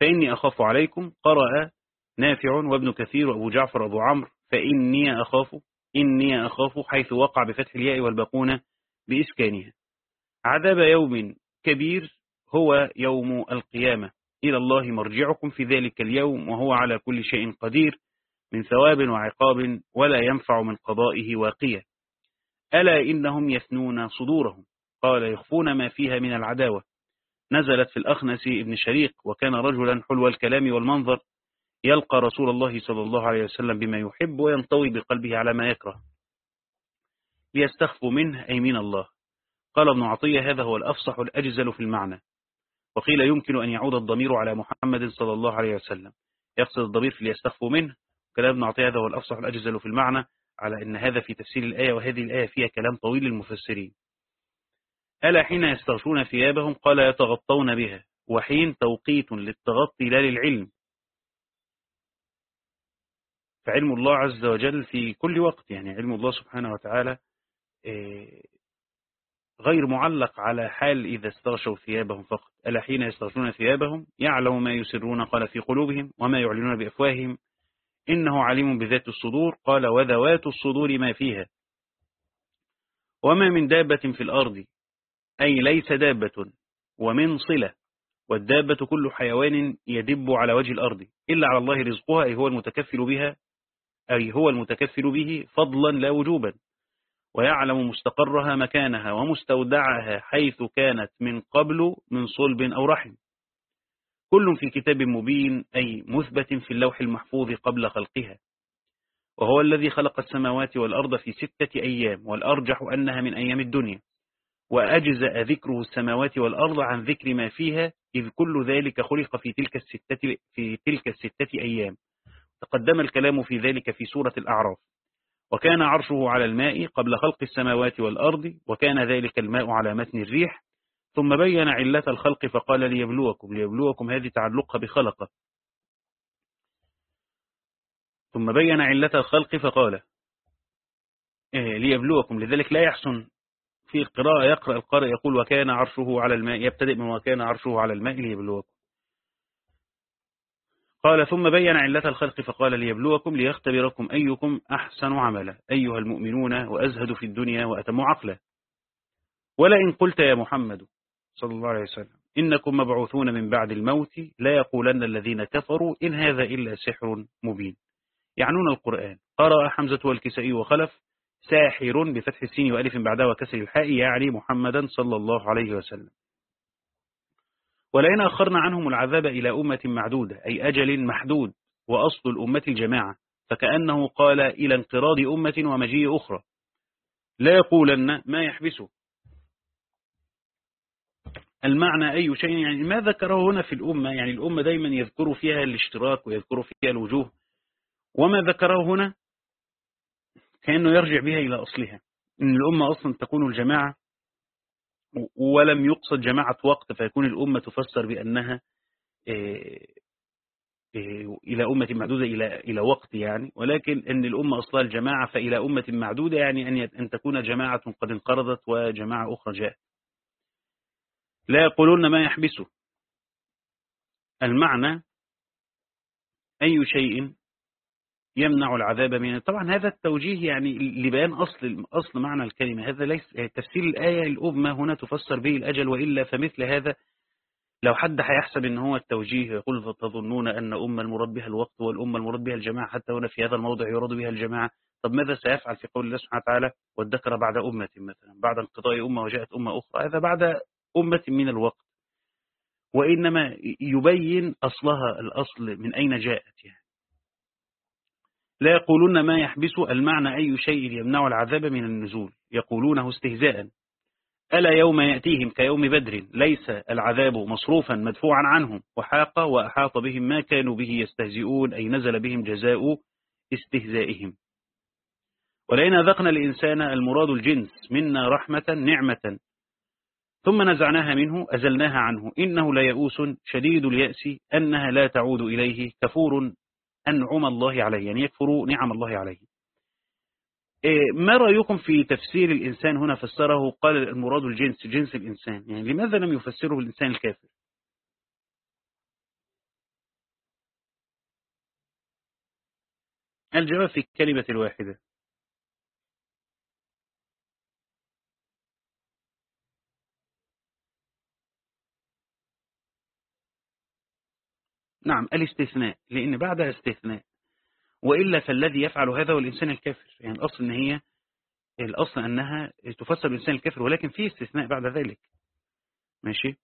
فإني أخاف عليكم قرأ نافع وابن كثير وأبو جعفر وأبو عمرو فإني أخاف إني أخاف حيث وقع بفتح الياء والباقون بإسكانها. عذاب يوم كبير هو يوم القيامة. إلى الله مرجعكم في ذلك اليوم وهو على كل شيء قدير. من ثواب وعقاب ولا ينفع من قضائه واقية. ألا إنهم يثنون صدورهم؟ قال يخفون ما فيها من العداوة. نزلت في الأخنس ابن شريق وكان رجلا حلو الكلام والمنظر يلقى رسول الله صلى الله عليه وسلم بما يحب وينطوي بقلبه على ما يكره. ليستخفوا منه أي من الله. قال ابن عطية هذا هو الأفصح الأجزل في المعنى. وقيل يمكن أن يعود الضمير على محمد صلى الله عليه وسلم. يقصد الضمير في ليستخفوا منه كلام ابن عطية هذا هو الأفصح الأجزل في المعنى على أن هذا في تفسير الآية وهذه الآية فيها كلام طويل للمفسرين. ألا حين يستغشون ثيابهم؟ قال يتغطون بها. وحين توقيت للتغطي لا للعلم. فعلم الله عز وجل في كل وقت يعني علم الله سبحانه وتعالى آه، غير معلق على حال إذا استغشوا ثيابهم فقط. ألا حين يستغشون ثيابهم؟ يعلم ما يسرون قال في قلوبهم وما يعلنون بأفواههم. إنه عليم بذات الصدور قال وذوات الصدور ما فيها. وما من دابة في الأرض أي ليس دابة ومن صلة والدابة كل حيوان يدب على وجه الأرض إلا على الله رزقها أي هو المتكفل بها أي هو المتكفل به فضلا لا وجوبا. ويعلم مستقرها مكانها ومستودعها حيث كانت من قبل من صلب أو رحم. كل في كتاب مبين أي مثبت في اللوح المحفوظ قبل خلقها. وهو الذي خلق السماوات والأرض في ستة أيام والأرجح أنها من أيام الدنيا. وأجزأ ذكره السماوات والأرض عن ذكر ما فيها إذ كل ذلك خلق في تلك الستة, في تلك الستة أيام. تقدم الكلام في ذلك في سورة الأعراف. وكان عرشه على الماء قبل خلق السماوات والأرض وكان ذلك الماء على متن الريح ثم بين علة الخلق فقال ليبلوكم ليبلوكم هذه تعلقها بخلقة. ثم بين علة الخلق فقال إيه ليبلوكم. لذلك لا يحسن في القراءة يقرأ القارئ يقول وكان عرشه على الماء. يبتدئ من وكان عرشه على الماء ليبلوكم. قال ثم بين علة الخلق فقال ليبلوكم ليختبركم أيكم أحسن عملا. أيها المؤمنون وأزهد في الدنيا وأتم عقلا. ولئن قلت يا محمد صلى الله عليه وسلم. إنكم مبعوثون من بعد الموت لا يقولن الذين كفروا إن هذا إلا سحر مبين. يعنون القرآن. قرأ حمزة والكسائي وخلف ساحر بفتح السين وألف بعدها وكسر الحاء يعني محمدا صلى الله عليه وسلم. ولئن أخرنا عنهم العذاب إلى أمة معدودة أي أجل محدود وأصل الأمة الجماعة فكأنه قال إلى انقراض أمة ومجيء أخرى. لا يقولن ما يحبسه. المعنى أي شيء؟ يعني ما ذكره هنا في الأمة يعني الأمة دايما يذكر فيها الاشتراك ويذكر فيها الوجوه. وما ذكره هنا؟ كأنه يرجع بها إلى أصلها. إن الأمة أصلا تكون الجماعة ولم يقصد جماعة وقت فيكون الأمة تفسر بأنها إلى أمة معدودة إلى إلى وقت يعني. ولكن أن الأمة أصلها الجماعة فإلى أمة معدودة يعني أن أن تكون جماعة قد انقرضت وجماعة أخرى جاءت. لا يقولون ما يحبسه. المعنى أي شيء يمنع العذاب من طبعا هذا التوجيه يعني لبيان أصل أصل معنى الكلمة. هذا ليس تفسير الآية الأبمى هنا تفسر به الأجل وإلا فمثل هذا لو حد هيحسب إن هو التوجيه يقول تظنون أن أمة المراد بها الوقت والأمة المراد بها الجماعة حتى هنا في هذا الموضع يراد بها الجماعة. طب ماذا سيفعل في قول الله سبحانه وتعالى؟ والذكر بعد أمة مثلا بعد انقضاء أمة وجاءت أمة أخرى. هذا بعد أمة من الوقت. وإنما يبين أصلها الأصل من أين جاءت يعني. لا يقولون ما يحبس المعنى أي شيء يمنع العذاب من النزول. يقولونه استهزاء. ألا يوم يأتيهم كيوم بدر؟ ليس العذاب مصروفا مدفوعا عنهم. وحاق وأحاط بهم ما كانوا به يستهزئون أي نزل بهم جزاء استهزائهم. ولئن أذقنا الإنسان المراد الجنس منا رحمة نعمة. ثم نزعناها منه أزلناها عنه. إنه ليئوس شديد اليأس أنها لا تعود إليه كفور أنعم الله عليه يعني يكفر نعم الله عليه. إيه، ما رأيكم في تفسير الإنسان هنا فسره؟ قال المراد الجنس جنس الإنسان. يعني لماذا لم يفسره الإنسان الكافر؟ الجواب في الكلمة الواحدة. نعم الاستثناء لأن بعدها استثناء. وإلا فالذي يفعل هذا هو الإنسان الكافر. يعني الأصل أن هي الأصل أنها تفسر بالإنسان الكافر ولكن في استثناء بعد ذلك. ماشي؟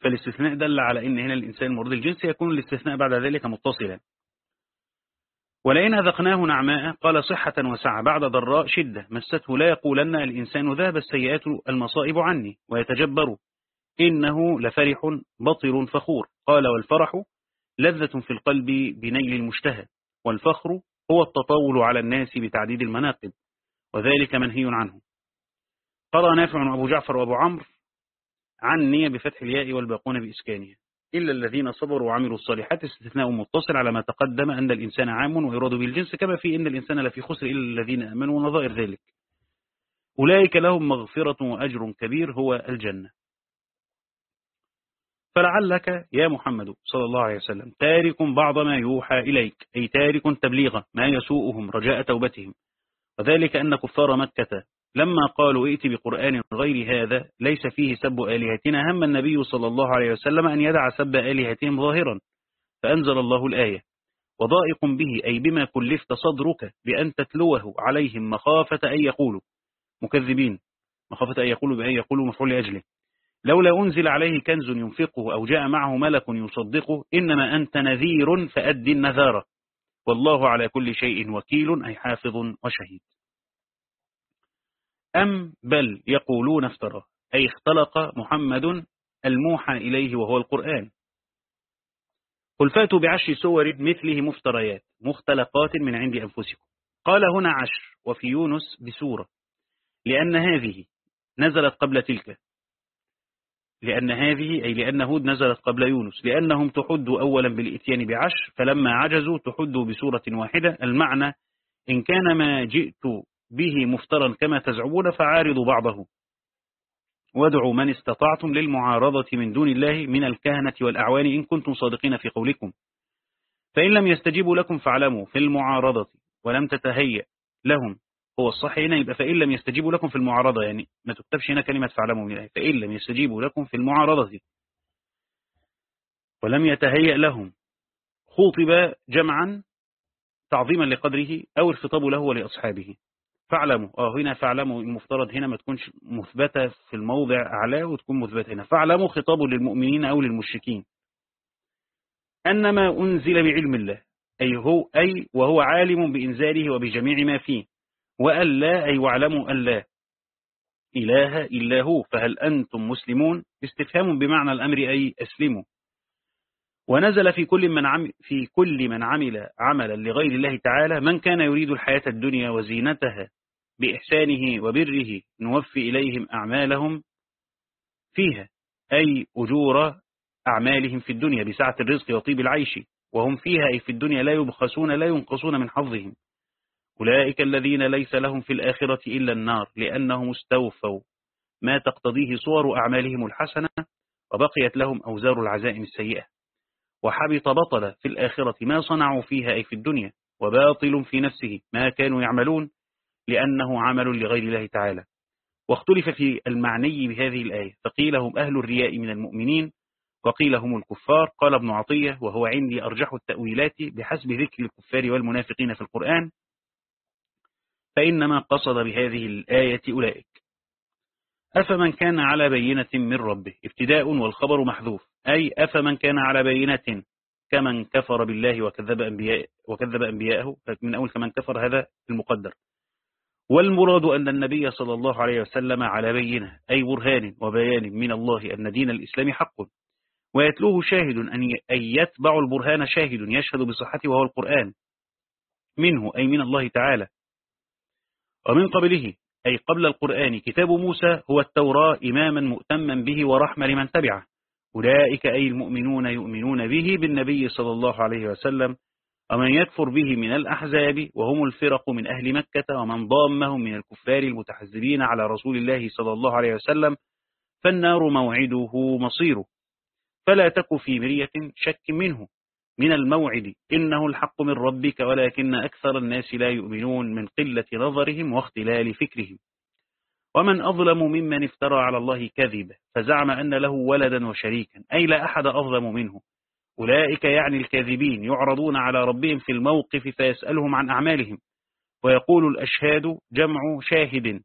فالاستثناء دل على أن هنا الإنسان المرض الجنسي يكون الاستثناء بعد ذلك متصلا. ولئن أذقناه نعماء قال صحة وسعة بعد ضراء شدة مسته لا يقولن الإنسان ذهب السيئات المصائب عني ويتجبر. إنه لفرح بطر فخور. قال والفرح لذة في القلب بنيل المشتهى والفخر هو التطاول على الناس بتعديد المناقب وذلك منهي عنه. قرأ نافع أبو جعفر وأبو عمرو عني بفتح الياء والباقون بإسكانها. إلا الذين صبروا وعملوا الصالحات استثناء متصل على ما تقدم أن الإنسان عام ويراد بالجنس كما في إن الإنسان لفي خسر إلا الذين أمنوا ونظائر ذلك. أولئك لهم مغفرة وأجر كبير هو الجنة. فلعلك يا محمد صلى الله عليه وسلم تارك بعض ما يوحى إليك أي تارك تبليغ ما يسوءهم رجاء توبتهم. وذلك أن كفار مكة لما قالوا ائت بقرآن غير هذا ليس فيه سب آلهتنا هم النبي صلى الله عليه وسلم أن يدع سب آلهتهم ظاهرا فأنزل الله الآية وضائق به أي بما كلفت صدرك بأن تتلوه عليهم مخافة أن يقولوا. مكذبين مخافة أن يقولوا بأن يقولوا مفعول لأجله. لولا أنزل عليه كنز ينفقه أو جاء معه ملك يصدقه إنما أنت نذير فأدي النذارة. والله على كل شيء وكيل أي حافظ وشهيد. أم بل يقولون افترى أي اختلق محمد الموحى إليه وهو القرآن. قل فاتوا بعشر سور مثله مفتريات مختلقات من عند أنفسكم. قال هنا عشر وفي يونس بسورة لأن هذه نزلت قبل تلك. لأن هذه أي لأن هود نزلت قبل يونس لأنهم تحدوا أولا بالإتيان بعشر فلما عجزوا تحدوا بسورة واحدة. المعنى إن كان ما جئت به مفترا كما تزعمون فعارضوا بعضه. وادعوا من استطعتم للمعارضة من دون الله من الكهنة والأعوان إن كنتم صادقين في قولكم. فإن لم يستجيبوا لكم فاعلموا في المعارضة ولم تتهيأ لهم. هو الصح هنا يبقى فإن لم يستجيبوا لكم في المعارضة يعني ما تكتبش هنا كلمة فاعلموا من الآية. فإن لم يستجيبوا لكم في المعارضة. ولم يتهيأ لهم. خوطب جمعا تعظيما لقدره أو الخطاب له ولأصحابه. فاعلموا. آه هنا فاعلموا. المفترض هنا ما تكونش مثبتة في الموضع أعلاه وتكون مثبتة هنا. فاعلموا خطاب للمؤمنين أو للمشركين. أنما أنزل بعلم الله أي هو أي وهو عالم بإنزاله وبجميع ما فيه. وأن لا أي واعلموا أن لا إله إلا هو فهل أنتم مسلمون؟ استفهام بمعنى الأمر أي أسلموا. ونزل في كل من عمل في كل من عمل عملا لغير الله تعالى من كان يريد الحياة الدنيا وزينتها بإحسانه وبره نوفي إليهم أعمالهم فيها أي أجور أعمالهم في الدنيا بسعة الرزق وطيب العيش وهم فيها أي في الدنيا لا يبخسون لا ينقصون من حظهم. أولئك الذين ليس لهم في الآخرة إلا النار لأنهم استوفوا. ما تقتضيه صور أعمالهم الحسنة وبقيت لهم أوزار العزائم السيئة. وحبط بطل في الآخرة ما صنعوا فيها أي في الدنيا وباطل في نفسه ما كانوا يعملون لأنه عمل لغير الله تعالى. واختلف في المعني بهذه الآية فقيل هم أهل الرياء من المؤمنين وقيل هم الكفار. قال ابن عطية وهو عندي أرجح التأويلات بحسب ذكر الكفار والمنافقين في القرآن فإنما قصد بهذه الآية أولئك. أفمن كان على بينة من ربه؟ ابتداء والخبر محذوف. أي أفمن كان على بينة كمن كفر بالله وكذب أنبياء وكذب أنبياءه؟ من أول كمن كفر هذا المقدر. والمراد أن النبي صلى الله عليه وسلم على بينة أي برهان وبيان من الله أن دين الإسلام حق. ويتلوه شاهد أن يتبع البرهان شاهد يشهد بصحته وهو القرآن. منه أي من الله تعالى. ومن قبله أي قبل القرآن كتاب موسى هو التوراة إماما مؤتما به ورحمة لمن تبعه. أولئك أي المؤمنون يؤمنون به بالنبي صلى الله عليه وسلم ومن يكفر به من الأحزاب وهم الفرق من أهل مكة ومن ضامهم من الكفار المتحزبين على رسول الله صلى الله عليه وسلم فالنار موعده مصيره. فلا تك في مرية شك منه. من الموعد. إنه الحق من ربك ولكن أكثر الناس لا يؤمنون من قلة نظرهم واختلال فكرهم. ومن أظلم ممن افترى على الله كذبا فزعم أن له ولدا وشريكا. أي لا أحد أظلم منه. أولئك يعني الكاذبين يعرضون على ربهم في الموقف فيسألهم عن أعمالهم. ويقول الأشهاد جمع شاهد.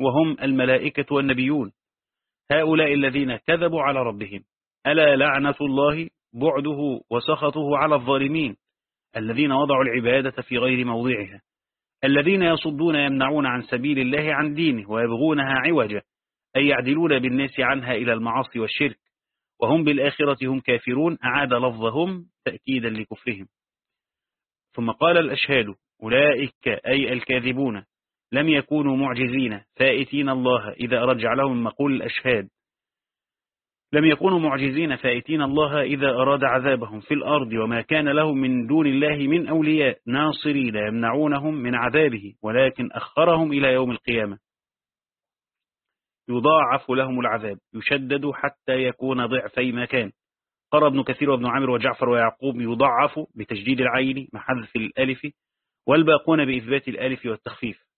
وهم الملائكة والنبيون. هؤلاء الذين كذبوا على ربهم. ألا لعنة الله بعده وسخطه على الظالمين الذين وضعوا العبادة في غير موضعها. الذين يصدون يمنعون عن سبيل الله عن دينه ويبغونها عوجا أي يعدلون بالناس عنها إلى المعاصي والشرك. وهم بالآخرة هم كافرون أعاد لفظهم تأكيدا لكفرهم. ثم قال الأشهاد أولئك أي الكاذبون لم يكونوا معجزين فائتين الله إذا رجع لهم مقول الأشهاد. لم يكونوا معجزين فائتين الله إذا أراد عذابهم في الأرض وما كان لهم من دون الله من أولياء ناصرين يمنعونهم من عذابه ولكن أخرهم إلى يوم القيامة. يضاعف لهم العذاب يشدد حتى يكون ضعفي ما كان قرى ابن كثير وابن عامر وجعفر ويعقوب يضعف بتجديد العين مع حذف الألف والباقون بإثبات الألف والتخفيف.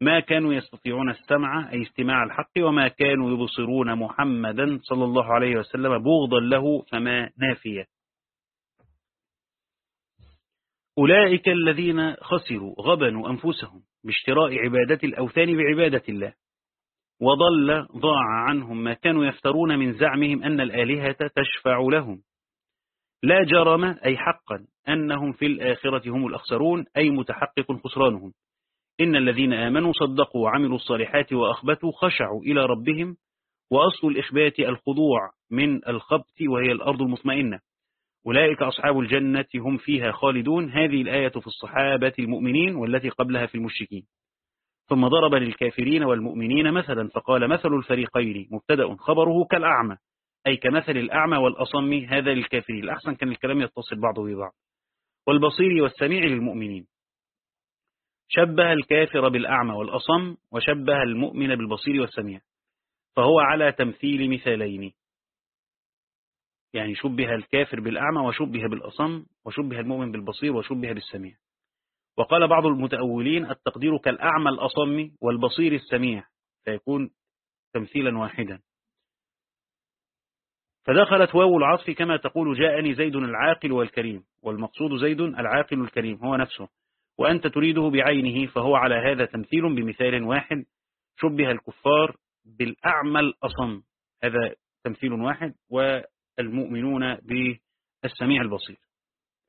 ما كانوا يستطيعون السمع أي استماع الحق وما كانوا يبصرون محمدا صلى الله عليه وسلم بغضا له فما نافية. أولئك الذين خسروا غبنوا أنفسهم باشتراء عبادة الأوثان بعبادة الله وضل ضاع عنهم ما كانوا يفترون من زعمهم أن الآلهة تشفع لهم. لا جرم أي حقا أنهم في الآخرة هم الأخسرون أي متحقق خسرانهم. إن الذين آمنوا صدقوا وعملوا الصالحات وأخبتوا خشعوا إلى ربهم وأصل الإخبات الخضوع من الخبت وهي الأرض المطمئنة. أولئك أصحاب الجنة هم فيها خالدون. هذه الآية في الصحابة المؤمنين والتي قبلها في المشركين. ثم ضرب للكافرين والمؤمنين مثلا فقال مثل الفريقين مبتدأ خبره كالأعمى أي كمثل الأعمى والأصم هذا للكافرين. الأحسن كان الكلام يتصل بعضه ببعض. والبصير والسميع للمؤمنين. شبه الكافر بالأعمى والأصم وشبه المؤمن بالبصير والسميع. فهو على تمثيل مثالين. يعني شبه الكافر بالأعمى وشبه بالأصم وشبه المؤمن بالبصير وشبه بالسميع. وقال بعض المتأولين التقدير كالأعمى الأصم والبصير السميع. فيكون تمثيلا واحدا. فدخلت واو العطف كما تقول جاءني زيد العاقل والكريم. والمقصود زيد العاقل الكريم هو نفسه. وأنت تريده بعينه فهو على هذا تمثيل بمثال واحد شبه الكفار بالأعمى الأصم. هذا تمثيل واحد والمؤمنون بالسميع البصير.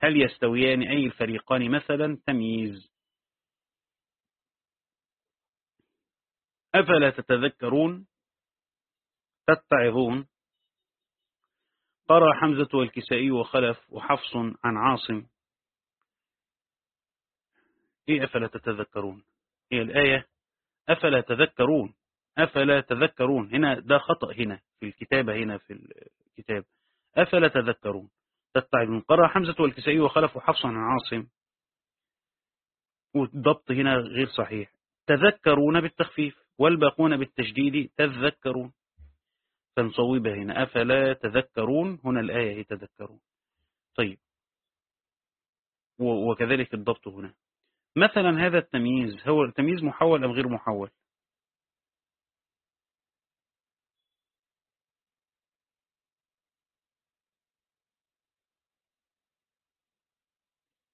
هل يستويان أي الفريقان مثلا؟ تمييز. أفلا تتذكرون؟ تتعظون؟ قرأ حمزة والكسائي وخلف وحفص عن عاصم. إيه أفلا تتذكرون؟ هي الآية أفلا تذكرون؟ أفلا تذكرون؟ هنا ده خطأ هنا في الكتابة هنا في الكتاب. أفلا تذكرون؟ تتعبون قرأ حمزة والكسائي وخلف وحفص عن عاصم. والضبط هنا غير صحيح. تذكرون بالتخفيف والباقون بالتجديد تذكرون. فنصوبها هنا. أفلا تذكرون؟ هنا الآية هي تذكرون. طيب. وكذلك الضبط هنا. مثلا هذا التمييز هو التمييز محول أم غير محول؟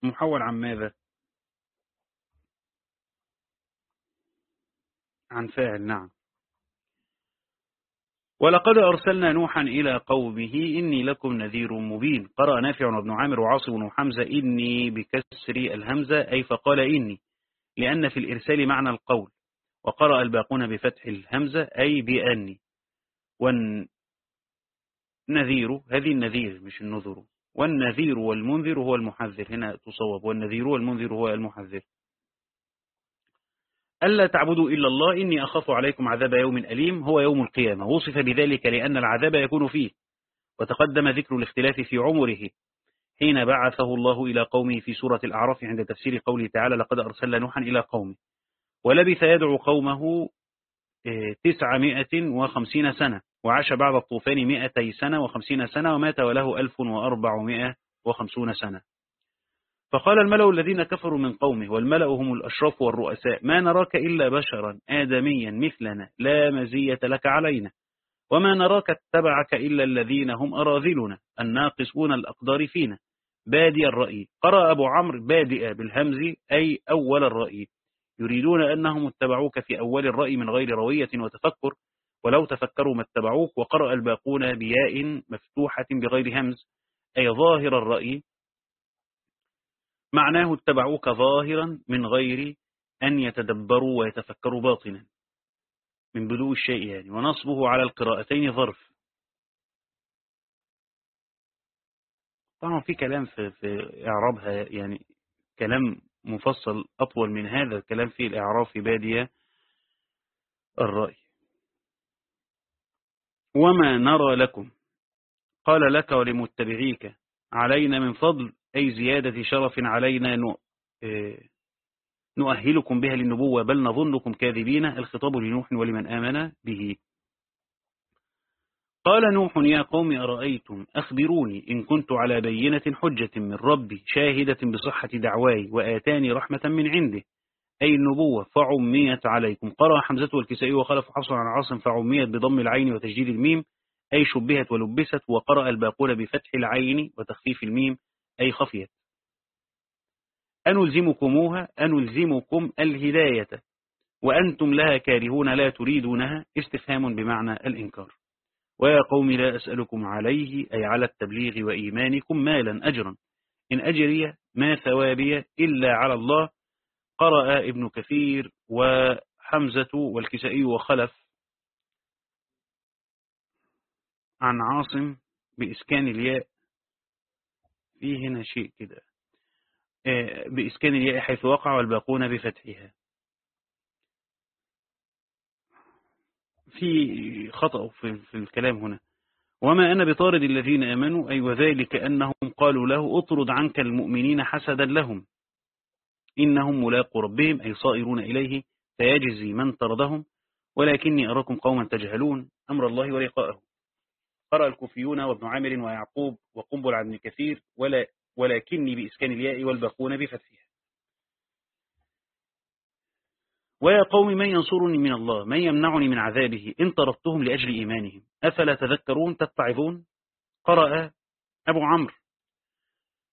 محول عن ماذا؟ عن فاعل نعم. ولقد أرسلنا نوحا إلى قومه إني لكم نذير مبين. قرأ نافع وابن عامر وعاصم وحمزة إني بكسر الهمزة أي فقال إني لأن في الإرسال معنى القول. وقرأ الباقون بفتح الهمزة أي بأني. والنذير هذه النذير مش النذر. والنذير والمنذر هو المحذر. هنا تصوب. والنذير والمنذر هو المحذر. ألا تعبدوا إلا الله إني أخاف عليكم عذاب يوم أليم هو يوم القيامة. وصف بذلك لأن العذاب يكون فيه. وتقدم ذكر الاختلاف في عمره حين بعثه الله إلى قومه في سورة الأعراف عند تفسير قوله تعالى لقد أرسل نوحا إلى قومه. ولبث يدعو قومه آه، تسعمائة وخمسين سنة وعاش بعد الطوفان مئتي سنة وخمسين سنة ومات وله ألف وأربعمائة وخمسون سنة. فقال الملأ الذين كفروا من قومه والملأ هم الأشراف والرؤساء ما نراك إلا بشرا آدميا مثلنا لا مزية لك علينا. وما نراك اتبعك إلا الذين هم أراذلنا الناقصون الأقدار فينا. بادي الرأي. قرأ أبو عمرو بادئ بالهمز أي أول الرأي. يريدون أنهم اتبعوك في أول الرأي من غير روية وتفكر ولو تفكروا ما اتبعوك وقرأ الباقون بياء مفتوحة بغير همز. أي ظاهر الرأي. معناه اتبعوك ظاهرا من غير أن يتدبروا ويتفكروا باطنا. من بدو الشيء يعني. ونصبه على القراءتين ظرف. طبعا في كلام في, في إعرابها يعني كلام مفصل أطول من هذا الكلام في الإعراب في بادية الرأي. وما نرى لكم. قال لك ولمتبعيك. علينا من فضل أي زيادة شرف علينا آه، نؤهلكم بها للنبوة بل نظنكم كاذبين. الخطاب لنوح ولمن آمن به. قال نوح يا قوم أرأيتم؟ أخبروني إن كنت على بينة حجة من ربي شاهدة بصحة دعواي وآتاني رحمة من عنده. أي النبوة فعميت عليكم. قرأ حمزة والكسائي وخلف حصر عن عاصم فعميت بضم العين وتجديد الميم. أي شبهت ولبست وقرأ الباقون بفتح العين وتخفيف الميم. أي خفيت أنلزمكموها أنلزمكم الهداية. وأنتم لها كارهون لا تريدونها استفهام بمعنى الإنكار. ويا قوم لا أسألكم عليه أي على التبليغ وإيمانكم مالا أجرا. إن أجري ما ثوابي إلا على الله. قرأ ابن كثير وحمزة والكسائي وخلف. عن عاصم بإسكان الياء في هنا شيء كده. آه، بإسكان الياء حيث وقع والباقون بفتحها. في خطأ في, في الكلام هنا. وما أنا بطارد الذين أمنوا؟ أي وذلك أنهم قالوا له اطرد عنك المؤمنين حسدا لهم. إنهم ملاقوا ربهم أي صائرون إليه فيجزي من طردهم. ولكني أراكم قوما تجهلون أمر الله ولقاءه. قرأ الكوفيون وابن عامر ويعقوب وقنبل عن الكثير ولا ولكني بإسكان الياء والباقون بفتحها. ويا قوم من ينصرني من الله؟ من يمنعني من عذابه؟ إن طردتهم لأجل إيمانهم. أفلا تذكرون؟ تتعظون؟ قرأ أبو عمرو.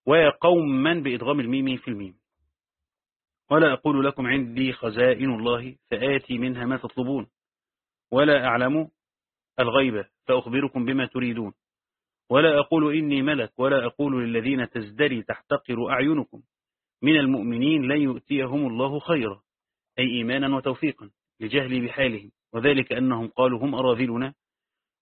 ويا قوم من بإدغام الميم في الميم؟ ولا أقول لكم عندي خزائن الله فآتي منها ما تطلبون. ولا أعلم الغيبة فأخبركم بما تريدون. ولا أقول إني ملك ولا أقول للذين تزدري تحتقر أعينكم. من المؤمنين لن يؤتيهم الله خيرا. أي إيمانا وتوفيقا لجهل بحالهم. وذلك أنهم قالوا هم أراذلنا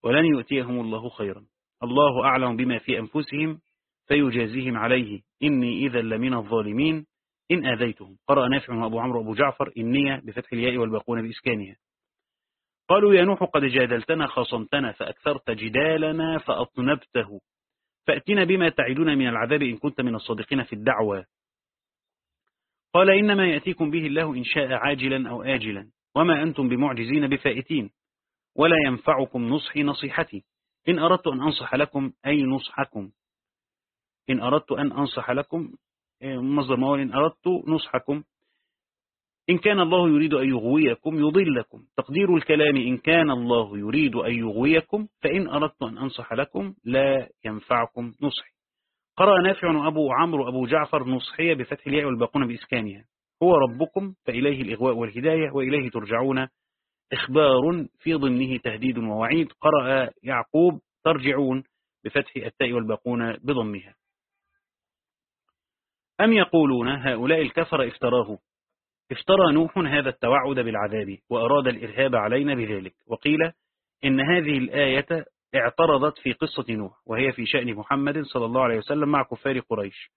ولن يؤتيهم الله خيرا. الله أعلم بما في أنفسهم فيجازيهم عليه. إني إذا لمن الظالمين. إن آذيتهم. قرأ نافع وأبو عمرو وأبو جعفر. إنية بفتح الياء والباقون بإسكانها. قالوا يا نوح قد جادلتنا خاصمتنا فأكثرت جدالنا فأطنبته. فأتنا بما تعدون من العذاب إن كنت من الصادقين في الدعوة. قال إنما يأتيكم به الله إن شاء عاجلا أو آجلا وما أنتم بمعجزين بفائتين. ولا ينفعكم نصحي نصيحتي. إن أردت أن أنصح لكم أي نصحكم؟ إن أردت أن أنصح لكم إيه، مصدر موال إن أردت نصحكم إن كان الله يريد أن يغويكم يضلكم. تقدير الكلام إن كان الله يريد أن يغويكم فإن أردت أن أنصح لكم لا ينفعكم نصحي. قرأ نافع أبو عمرو أبو جعفر نصحية بفتح الياء والباقون بإسكانها. هو ربكم فإليه الإغواء والهداية وإليه ترجعون. إخبار في ضمنه تهديد ووعيد. قرأ يعقوب ترجعون بفتح التاء والباقون بضمها. أم يقولون هؤلاء الكفر افتراه؟ افترى نوح هذا التوعد بالعذاب وأراد الإرهاب علينا بذلك وقيل إن هذه الآية اعترضت في قصة نوح وهي في شأن محمد صلى الله عليه وسلم مع كفار قريش.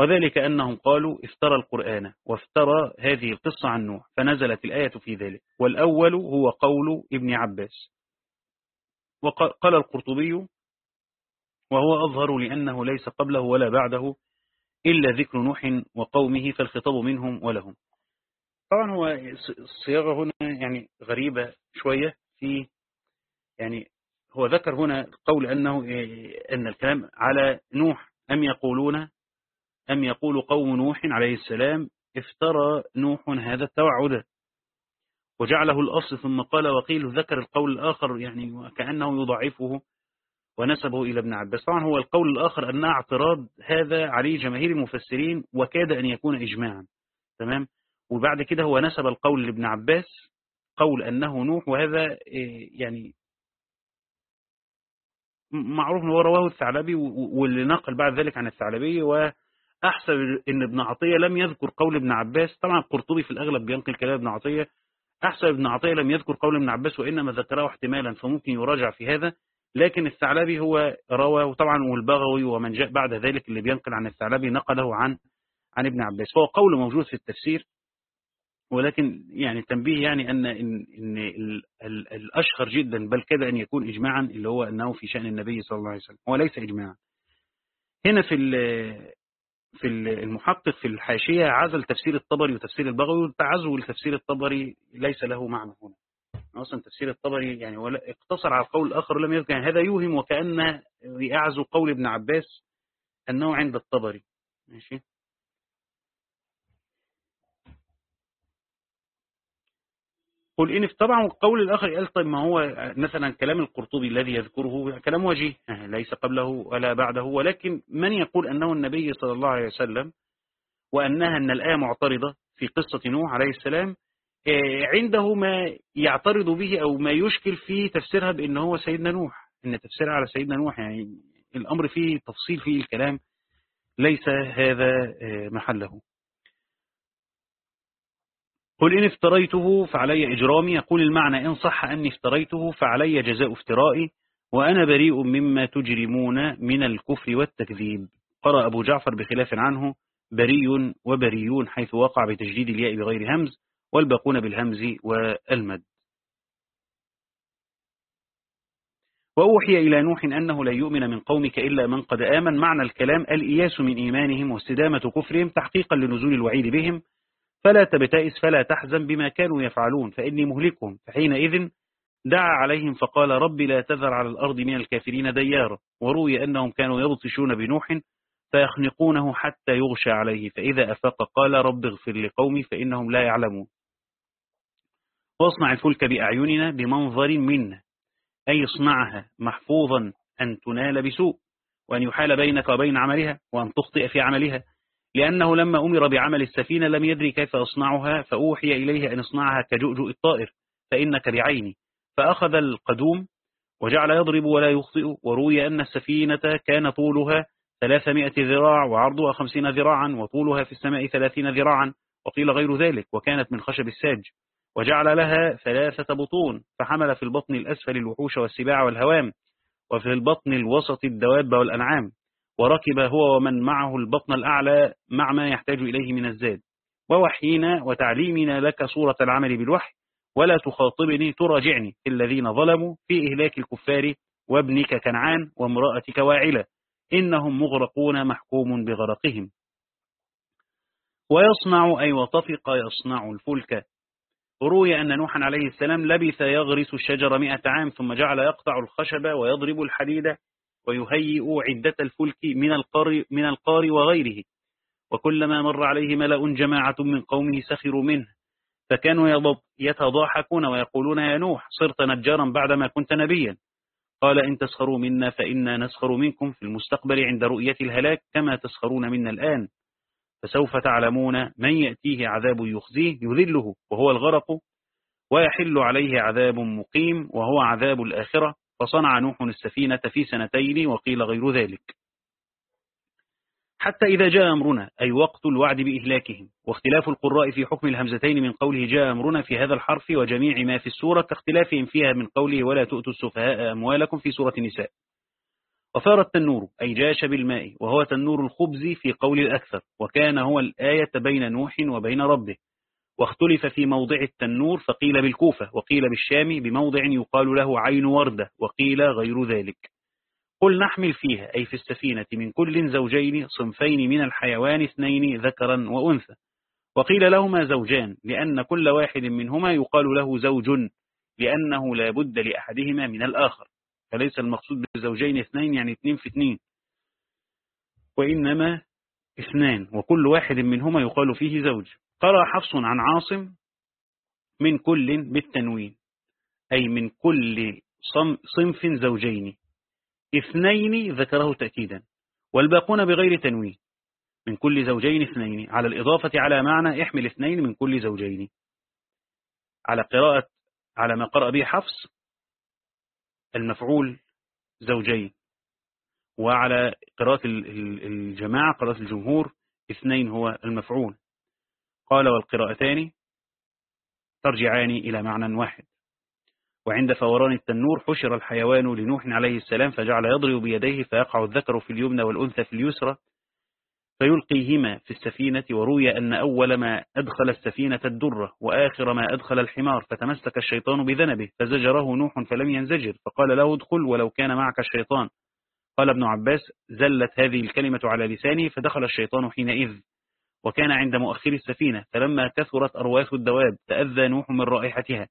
وذلك أنهم قالوا افترى القرآن وافترى هذه القصة عن نوح فنزلت الآية في ذلك. والأول هو قول ابن عباس. وقال القرطبي وهو أظهر لأنه ليس قبله ولا بعده إلا ذكر نوح وقومه فالخطاب منهم ولهم. طبعا هو الصياغة هنا يعني غريبة شوية. في يعني هو ذكر هنا قول أنه أن الكلام على نوح أم يقولون أم يقول قوم نوح عليه السلام افترى نوح هذا التوعد. وجعله الأصل ثم قال وقيل ذكر القول الآخر يعني كأنه يضعفه ونسبه إلى ابن عباس. طبعا هو القول الآخر أن اعتراض هذا عليه جماهير المفسرين وكاد أن يكون إجماعا. تمام؟ وبعد كده هو نسب القول لابن عباس قول أنه نوح وهذا إيه، يعني معروف أنه رواه الثعلبي واللي نقل بعد ذلك عن الثعلبي وأحسب أن ابن عطية لم يذكر قول ابن عباس. طبعا القرطبي في الأغلب بينقل كلام ابن عطية. أحسب ابن عطية لم يذكر قول ابن عباس وإنما ذكره احتمالا فممكن يراجع في هذا. لكن الثعلبي هو روى وطبعا والبغوي ومن جاء بعد ذلك اللي بينقل عن الثعلبي نقله عن عن ابن عباس. فهو قول موجود في التفسير. ولكن يعني التنبيه يعني أن إن, إن الأشهر جدا بل كذا أن يكون إجماعا اللي هو أنه في شأن النبي صلى الله عليه وسلم هو ليس إجماعا. هنا في في المحقق في الحاشية عزل تفسير الطبري وتفسير البغوي والتعزل تفسير الطبري ليس له معنى هنا. أصلا تفسير الطبري يعني ولا اقتصر على القول الآخر ولم يذكر يعني هذا يوهم وكأن يعزو قول ابن عباس أنه عند الطبري. ماشي؟ قل إن طبعا القول الآخر قال طيب ما هو مثلا كلام القرطبي الذي يذكره كلام وجيه. ليس قبله ولا بعده ولكن من يقول أنه النبي صلى الله عليه وسلم وأنها أن الآية معترضة في قصة نوح عليه السلام آه، عنده ما يعترض به أو ما يشكل في تفسيرها بأن هو سيدنا نوح. أن تفسيرها على سيدنا نوح يعني الأمر فيه تفصيل فيه الكلام ليس هذا آه، محله. قل إن افتريته فعلي إجرامي. يقول المعنى إن صح أني افتريته فعلي جزاء افترائي وأنا بريء مما تجرمون من الكفر والتكذيب. قرأ أبو جعفر بخلاف عنه بري وبريون حيث وقع بتجديد الياء بغير همز والباقون بالهمز والمد. وأوحي إلى نوح أنه لا يؤمن من قومك إلا من قد آمن. معنى الكلام الإياس من إيمانهم واستدامة كفرهم تحقيقا لنزول الوعيد بهم. فلا تبتئس فلا تحزن بما كانوا يفعلون فإني مهلكهم. فحينئذ دعا عليهم فقال رب لا تذر على الأرض من الكافرين ديارا وروي أنهم كانوا يبطشون بنوح فيخنقونه حتى يغشى عليه فإذا أفاق قال رب اغفر لقومي فإنهم لا يعلمون. واصنع الفلك بأعيننا بمنظر منا أي اصنعها محفوظا أن تنال بسوء وأن يحال بينك وبين عملها وأن تخطئ في عملها. لأنه لما أمر بعمل السفينة لم يدري كيف أصنعها فأوحي إليه أن اصنعها كجؤجؤ الطائر فإنك بعيني. فأخذ القدوم وجعل يضرب ولا يخطئ وروي أن السفينة كان طولها ثلاثمائة ذراع وعرضها خمسين ذراعا وطولها في السماء ثلاثين ذراعا وقيل غير ذلك وكانت من خشب الساج. وجعل لها ثلاثة بطون فحمل في البطن الأسفل الوحوش والسباع والهوام وفي البطن الوسط الدواب والأنعام. وركب هو ومن معه البطن الأعلى مع ما يحتاج إليه من الزاد. ووحينا وتعليمنا لك صورة العمل بالوحي ولا تخاطبني تراجعني الذين ظلموا في إهلاك الكفار وابنك كنعان وامرأتك واعلة إنهم مغرقون محكوم بغرقهم. ويصنع أي وطفق يصنع الفلك. روي أن نوحا عليه السلام لبث يغرس الشجر مئة عام ثم جعل يقطع الخشب ويضرب الحديد ويهيئ عدة الفلك من القار, من القار وغيره. وكلما مر عليه ملأ جماعة من قومه سخروا منه. فكانوا يتضاحكون ويقولون يا نوح صرت نجارا بعدما كنت نبيا. قال إن تسخروا منا فإنا نسخر منكم في المستقبل عند رؤية الهلاك كما تسخرون منا الآن. فسوف تعلمون من يأتيه عذاب يخزيه يذله وهو الغرق. ويحل عليه عذاب مقيم وهو عذاب الآخرة. فصنع نوح السفينة في سنتين وقيل غير ذلك. حتى إذا جاء أمرنا أي وقت الوعد بإهلاكهم واختلاف القراء في حكم الهمزتين من قوله جاء أمرنا في هذا الحرف وجميع ما في السورة كاختلافهم فيها من قوله ولا تؤتوا السفهاء أموالكم في سورة النساء. وفار التنور أي جاش بالماء وهو تنور الخبز في قول الأكثر وكان هو الآية بين نوح وبين ربه. واختلف في موضع التنور فقيل بالكوفة وقيل بالشام بموضع يقال له عين وردة وقيل غير ذلك. قل نحمل فيها أي في السفينة من كل زوجين صنفين من الحيوان اثنين ذكرا وأنثى. وقيل لهما زوجان لأن كل واحد منهما يقال له زوج لأنه لا بد لأحدهما من الآخر. فليس المقصود بزوجين اثنين يعني اثنين في اثنين. وإنما اثنان وكل واحد منهما يقال فيه زوج. قرأ حفص عن عاصم من كل بالتنوين أي من كل صنف زوجين. اثنين ذكره تأكيدا والباقون بغير تنوين. من كل زوجين اثنين على الإضافة على معنى احمل اثنين من كل زوجين. على قراءة على ما قرأ به حفص المفعول زوجين. وعلى قراءة الجماعة قراءة الجمهور اثنين هو المفعول. قال والقراءتان ترجعان إلى معنى واحد. وعند فوران التنور حشر الحيوان لنوح عليه السلام فجعل يضرب بيديه فيقع الذكر في اليمنى والأنثى في اليسرى فيلقيهما في السفينة وروي أن أول ما أدخل السفينة الدرة وآخر ما أدخل الحمار فتمسك الشيطان بذنبه فزجره نوح فلم ينزجر فقال له ادخل ولو كان معك الشيطان. قال ابن عباس زلت هذه الكلمة على لسانه فدخل الشيطان حينئذ. وكان عند مؤخر السفينة فلما كثرت أرواث الدواب تأذى نوح من رائحتها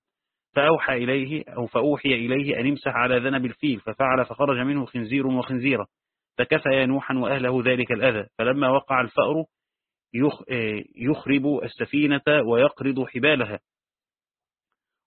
فأوحى إليه أو فأوحي إليه أن يمسح على ذنب الفيل ففعل فخرج منه خنزير وخنزيرة فكفى نوحا وأهله ذلك الأذى فلما وقع الفأر يخرب السفينة ويقرض حبالها.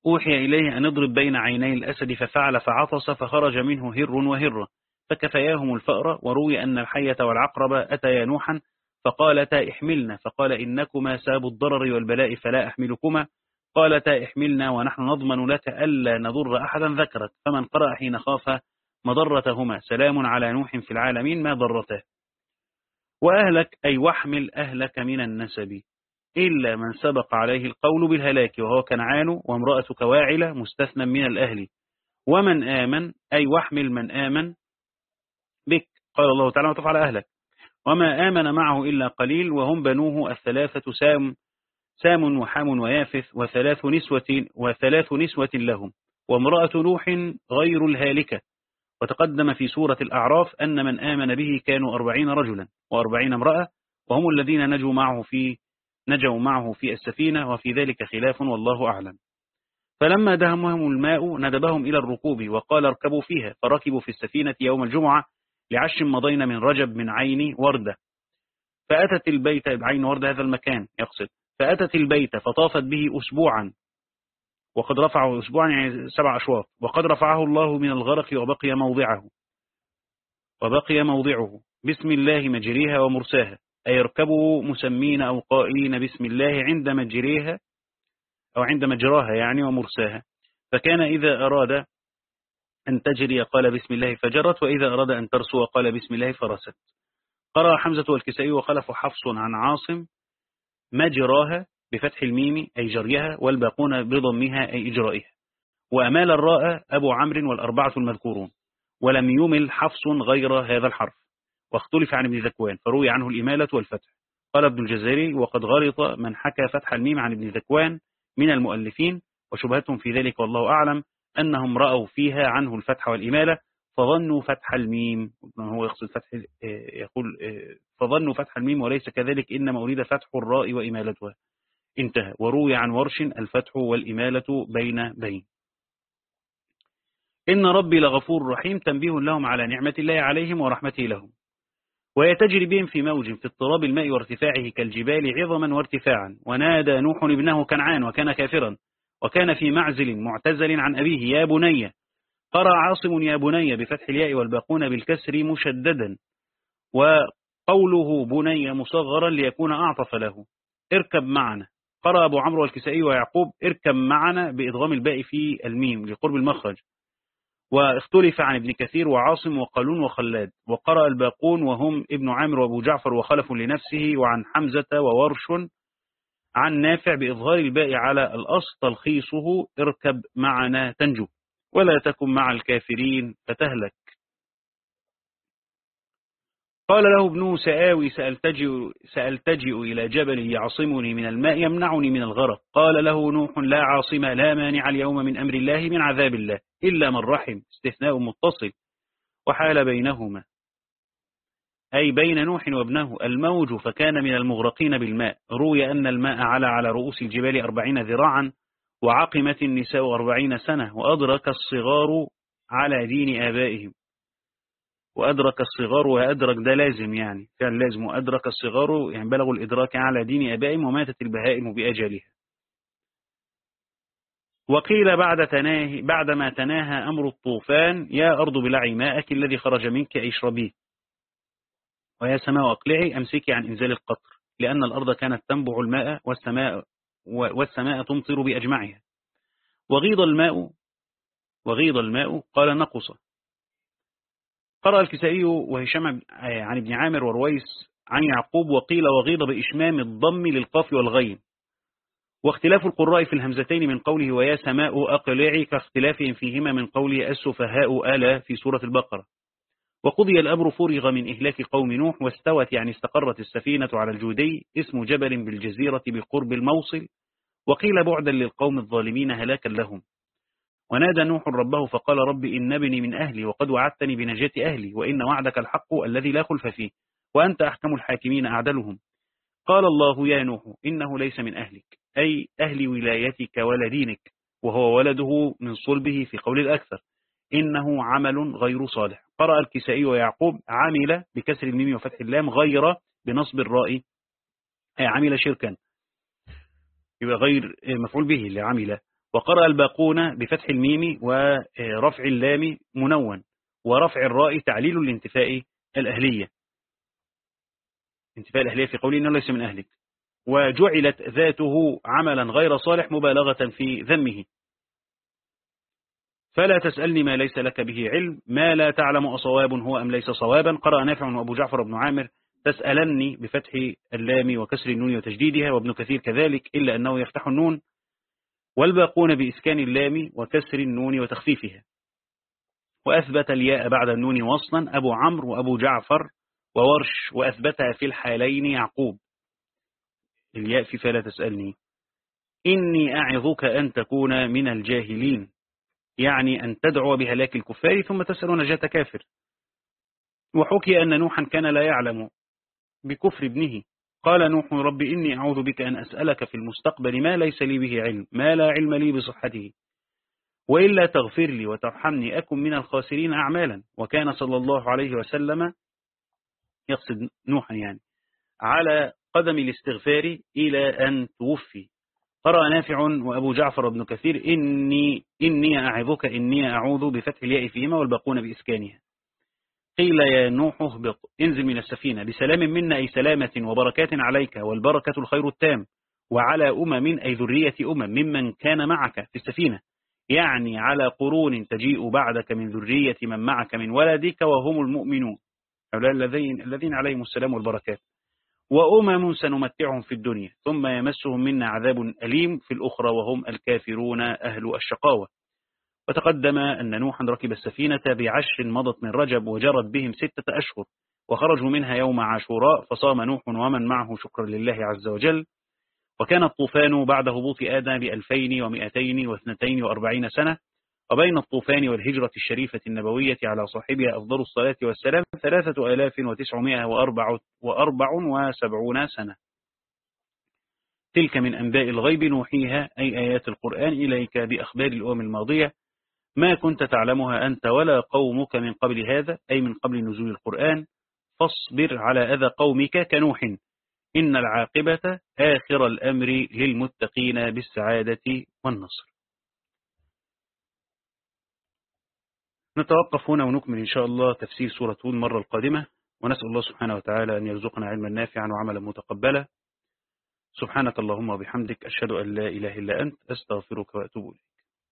أوحي إليه أن اضرب بين عيني الأسد ففعل فعطس فخرج منه هر وهرة فكفياهم الفأر وروي أن الحية والعقرب أتيا نوحا فقالتا احملنا فقال إنكما ساب الضرر والبلاء فلا أحملكما. قالتا احملنا ونحن نضمن لك ألا نضر أحدا ذكرت فمن قرأ حين خاف مضرتهما. سلام على نوح في العالمين ما ضرته. وأهلك أي واحمل أهلك من النسب. إلا من سبق عليه القول بالهلاك وهو كنعان وامرأتك واعلة مستثنى من الأهل. ومن آمن أي واحمل من آمن بك. قال الله تعالى وطف على أهلك. وما آمن معه إلا قليل وهم بنوه الثلاثة سام سام وحام ويافث وثلاث نسوة, وثلاث نسوة لهم وامرأة نوح غير الهالكة. وتقدم في سورة الأعراف أن من آمن به كانوا أربعين رجلا وأربعين امرأة وهم الذين نجوا معه في نجوا معه في السفينة وفي ذلك خلاف والله أعلم. فلما دهمهم الماء ندبهم إلى الركوب وقال اركبوا فيها فركبوا في السفينة يوم الجمعة لعش مضينا من رجب من عين وردة. فأتت البيت بعين وردة هذا المكان يقصد. فأتت البيت فطافت به أسبوعا. وقد رفعه أسبوعا يعني سبع أشواط. وقد رفعه الله من الغرق وبقي موضعه. وبقي موضعه. بسم الله مجريها ومرساها. أي مسمين أو قائلين بسم الله عند مجريها أو عند مجراها يعني ومرساها. فكان إذا أراد أن تجري قال بسم الله فجرت وإذا أراد أن ترسو قال بسم الله فرست. قرأ حمزة والكسائي وخلف حفص عن عاصم مجراها بفتح الميم أي جريها والباقون بضمها أي إجرائها. وأمال الراء أبو عمرو والأربعة المذكورون. ولم يمل حفص غير هذا الحرف. واختلف عن ابن ذكوان فروي عنه الإمالة والفتح. قال ابن الجزري وقد غلط من حكى فتح الميم عن ابن ذكوان من المؤلفين وشبهتهم في ذلك والله أعلم أنهم رأوا فيها عنه الفتح والإمالة فظنوا فتح الميم. هو يقصد فتح يقول فظنوا فتح الميم وليس كذلك إنما أريد فتح الراء وإمالتها. انتهى. وروي عن ورش الفتح والإمالة بين بين. إن ربي لغفور رحيم تنبيه لهم على نعمة الله عليهم ورحمته لهم. وهي تجري بهم في موج في اضطراب الماء وارتفاعه كالجبال عظما وارتفاعا. ونادى نوح ابنه كنعان وكان كافرا. وكان في معزل معتزل عن أبيه يا بني قرأ عاصم يا بني بفتح الياء والباقون بالكسر مشددا وقوله بني مصغرا ليكون أعطف له. اركب معنا. قرأ أبو عمرو والكسائي ويعقوب اركب معنا بإضغام الباء في الميم لقرب المخرج. واختلف عن ابن كثير وعاصم وقالون وخلاد وقرأ الباقون وهم ابن عامر وأبو جعفر وخلف لنفسه وعن حمزة وورش عن نافع بإظهار الباء على الأصل تلخيصه اركب معنا تنجو ولا تكن مع الكافرين فتهلك. قال له ابنه سآوي سألتجئ, سألتجئ إلى جبل يعصمني من الماء يمنعني من الغرق. قال له نوح لا عاصم لا مانع اليوم من أمر الله من عذاب الله إلا من رحم استثناء متصل وحال بينهما. أي بين نوح وابنه الموج فكان من المغرقين بالماء. روي أن الماء على على رؤوس الجبال أربعين ذراعا وعقمت النساء أربعين سنة وأدرك الصغار على دين آبائهم. وأدرك الصغار وأدرك ده لازم يعني كان لازم. وأدرك الصغار يعني بلغوا الإدراك على دين آبائهم وماتت البهائم بأجلها. وقيل بعد تناهي بعدما تناهى أمر الطوفان يا أرض بلعي ماءك الذي خرج منك اشربيه ويا سماء أقلعي أمسكي عن إنزال القطر لأن الأرض كانت تنبع الماء والسماء, والسماء تمطر بأجمعها. وغيض الماء وغيض الماء قال نقص قرأ الكسائي وهشام عن ابن عامر ورويس عن يعقوب وقيل وغيض بإشمام الضم للقاف والغين. واختلاف القراء في الهمزتين من قوله ويا سماء أقلعي كاختلافهم فيهما من قوله السفهاء آلا في سورة البقرة. وقضي الأمر فرغ من إهلاك قوم نوح واستوت يعني استقرت السفينة على الجودي اسم جبل بالجزيرة بقرب الموصل وقيل بعدا للقوم الظالمين هلاكا لهم. ونادى نوح ربه فقال رب إن ابني من أهلي وقد وعدتني بنجاة أهلي وإن وعدك الحق الذي لا خلف فيه وأنت أحكم الحاكمين أعدلهم. قال الله يا نوح إنه ليس من أهلك أي أهل ولايتك ولدينك وهو ولده من صلبه في قول الأكثر. إنه عمل غير صالح. قرأ الكسائي ويعقوب عمل بكسر الميم وفتح اللام غير بنصب الراء عمل شركا. يبقى غير مفعول به لعمل وقرأ الباقون بفتح الميم ورفع اللام منون. ورفع الراء تعليل الانتفاء الأهلية. انتفاء الأهلية في قوله إنه ليس من أهلك. وجعلت ذاته عملا غير صالح مبالغة في ذمه. فلا تسألني ما ليس لك به علم ما لا تعلم أصواب هو أم ليس صوابا. قرأ نافع وأبو جعفر بن عامر تسألني بفتح اللام وكسر النون وتجديدها وابن كثير كذلك إلا أنه يفتح النون والباقون بإسكان اللام وكسر النون وتخفيفها. وأثبت الياء بعد النون وصلا أبو عمرو وأبو جعفر وورش وأثبتها في الحالين يعقوب. الياء في فلا تسألني. إني أعظك أن تكون من الجاهلين. يعني أن تدعو بهلاك الكفار ثم تسأل نجاة كافر. وحكي أن نوحا كان لا يعلم بكفر ابنه. قال نوح رب إني أعوذ بك أن أسألك في المستقبل ما ليس لي به علم ما لا علم لي بصحته. وإلا تغفر لي وترحمني أكن من الخاسرين أعمالا. وكان صلى الله عليه وسلم يقصد نوحا يعني على قدم الاستغفار إلى أن توفي. قرأ نافع وأبو جعفر بن كثير إني, إني أعظك إني أعوذ بفتح الياء فيهما والباقون بإسكانها. قيل يا نوح اهبط انزل من السفينة بسلام منا أي سلامة وبركات عليك والبركة الخير التام وعلى أمم أي ذرية أمم ممن كان معك في السفينة. يعني على قرون تجيء بعدك من ذرية من معك من ولدك وهم المؤمنون. الذين الذين عليهم السلام والبركات. وأمم سنمتعهم في الدنيا ثم يمسهم منا عذاب أليم في الأخرى وهم الكافرون أهل الشقاوة. وتقدم أن نوحا ركب السفينة بعشر مضت من رجب وجرت بهم ستة أشهر وخرجوا منها يوم عاشوراء فصام نوح ومن معه شكرا لله عز وجل. وكان الطوفان بعد هبوط آدم بألفين ومئتين واثنتين وأربعين سنة وبين الطوفان والهجرة الشريفة النبوية على صاحبها أفضل الصلاة والسلام ثلاثة آلاف وتسعمائة وأربع, وسبعون سنة. تلك من أنباء الغيب نوحيها أي آيات القرآن إليك بأخبار الأمم الماضية. ما كنت تعلمها أنت ولا قومك من قبل هذا أي من قبل نزول القرآن. فاصبر على أذى قومك كنوح. إن العاقبة آخر الأمر للمتقين بالسعادة والنصر. نتوقف هنا ونكمل إن شاء الله تفسير سورة هود المرة القادمة ونسأل الله سبحانه وتعالى أن يرزقنا علما نافعا وعملا متقبلا. سبحانك اللهم وبحمدك أشهد أن لا إله إلا أنت أستغفرك وأتوب إليك.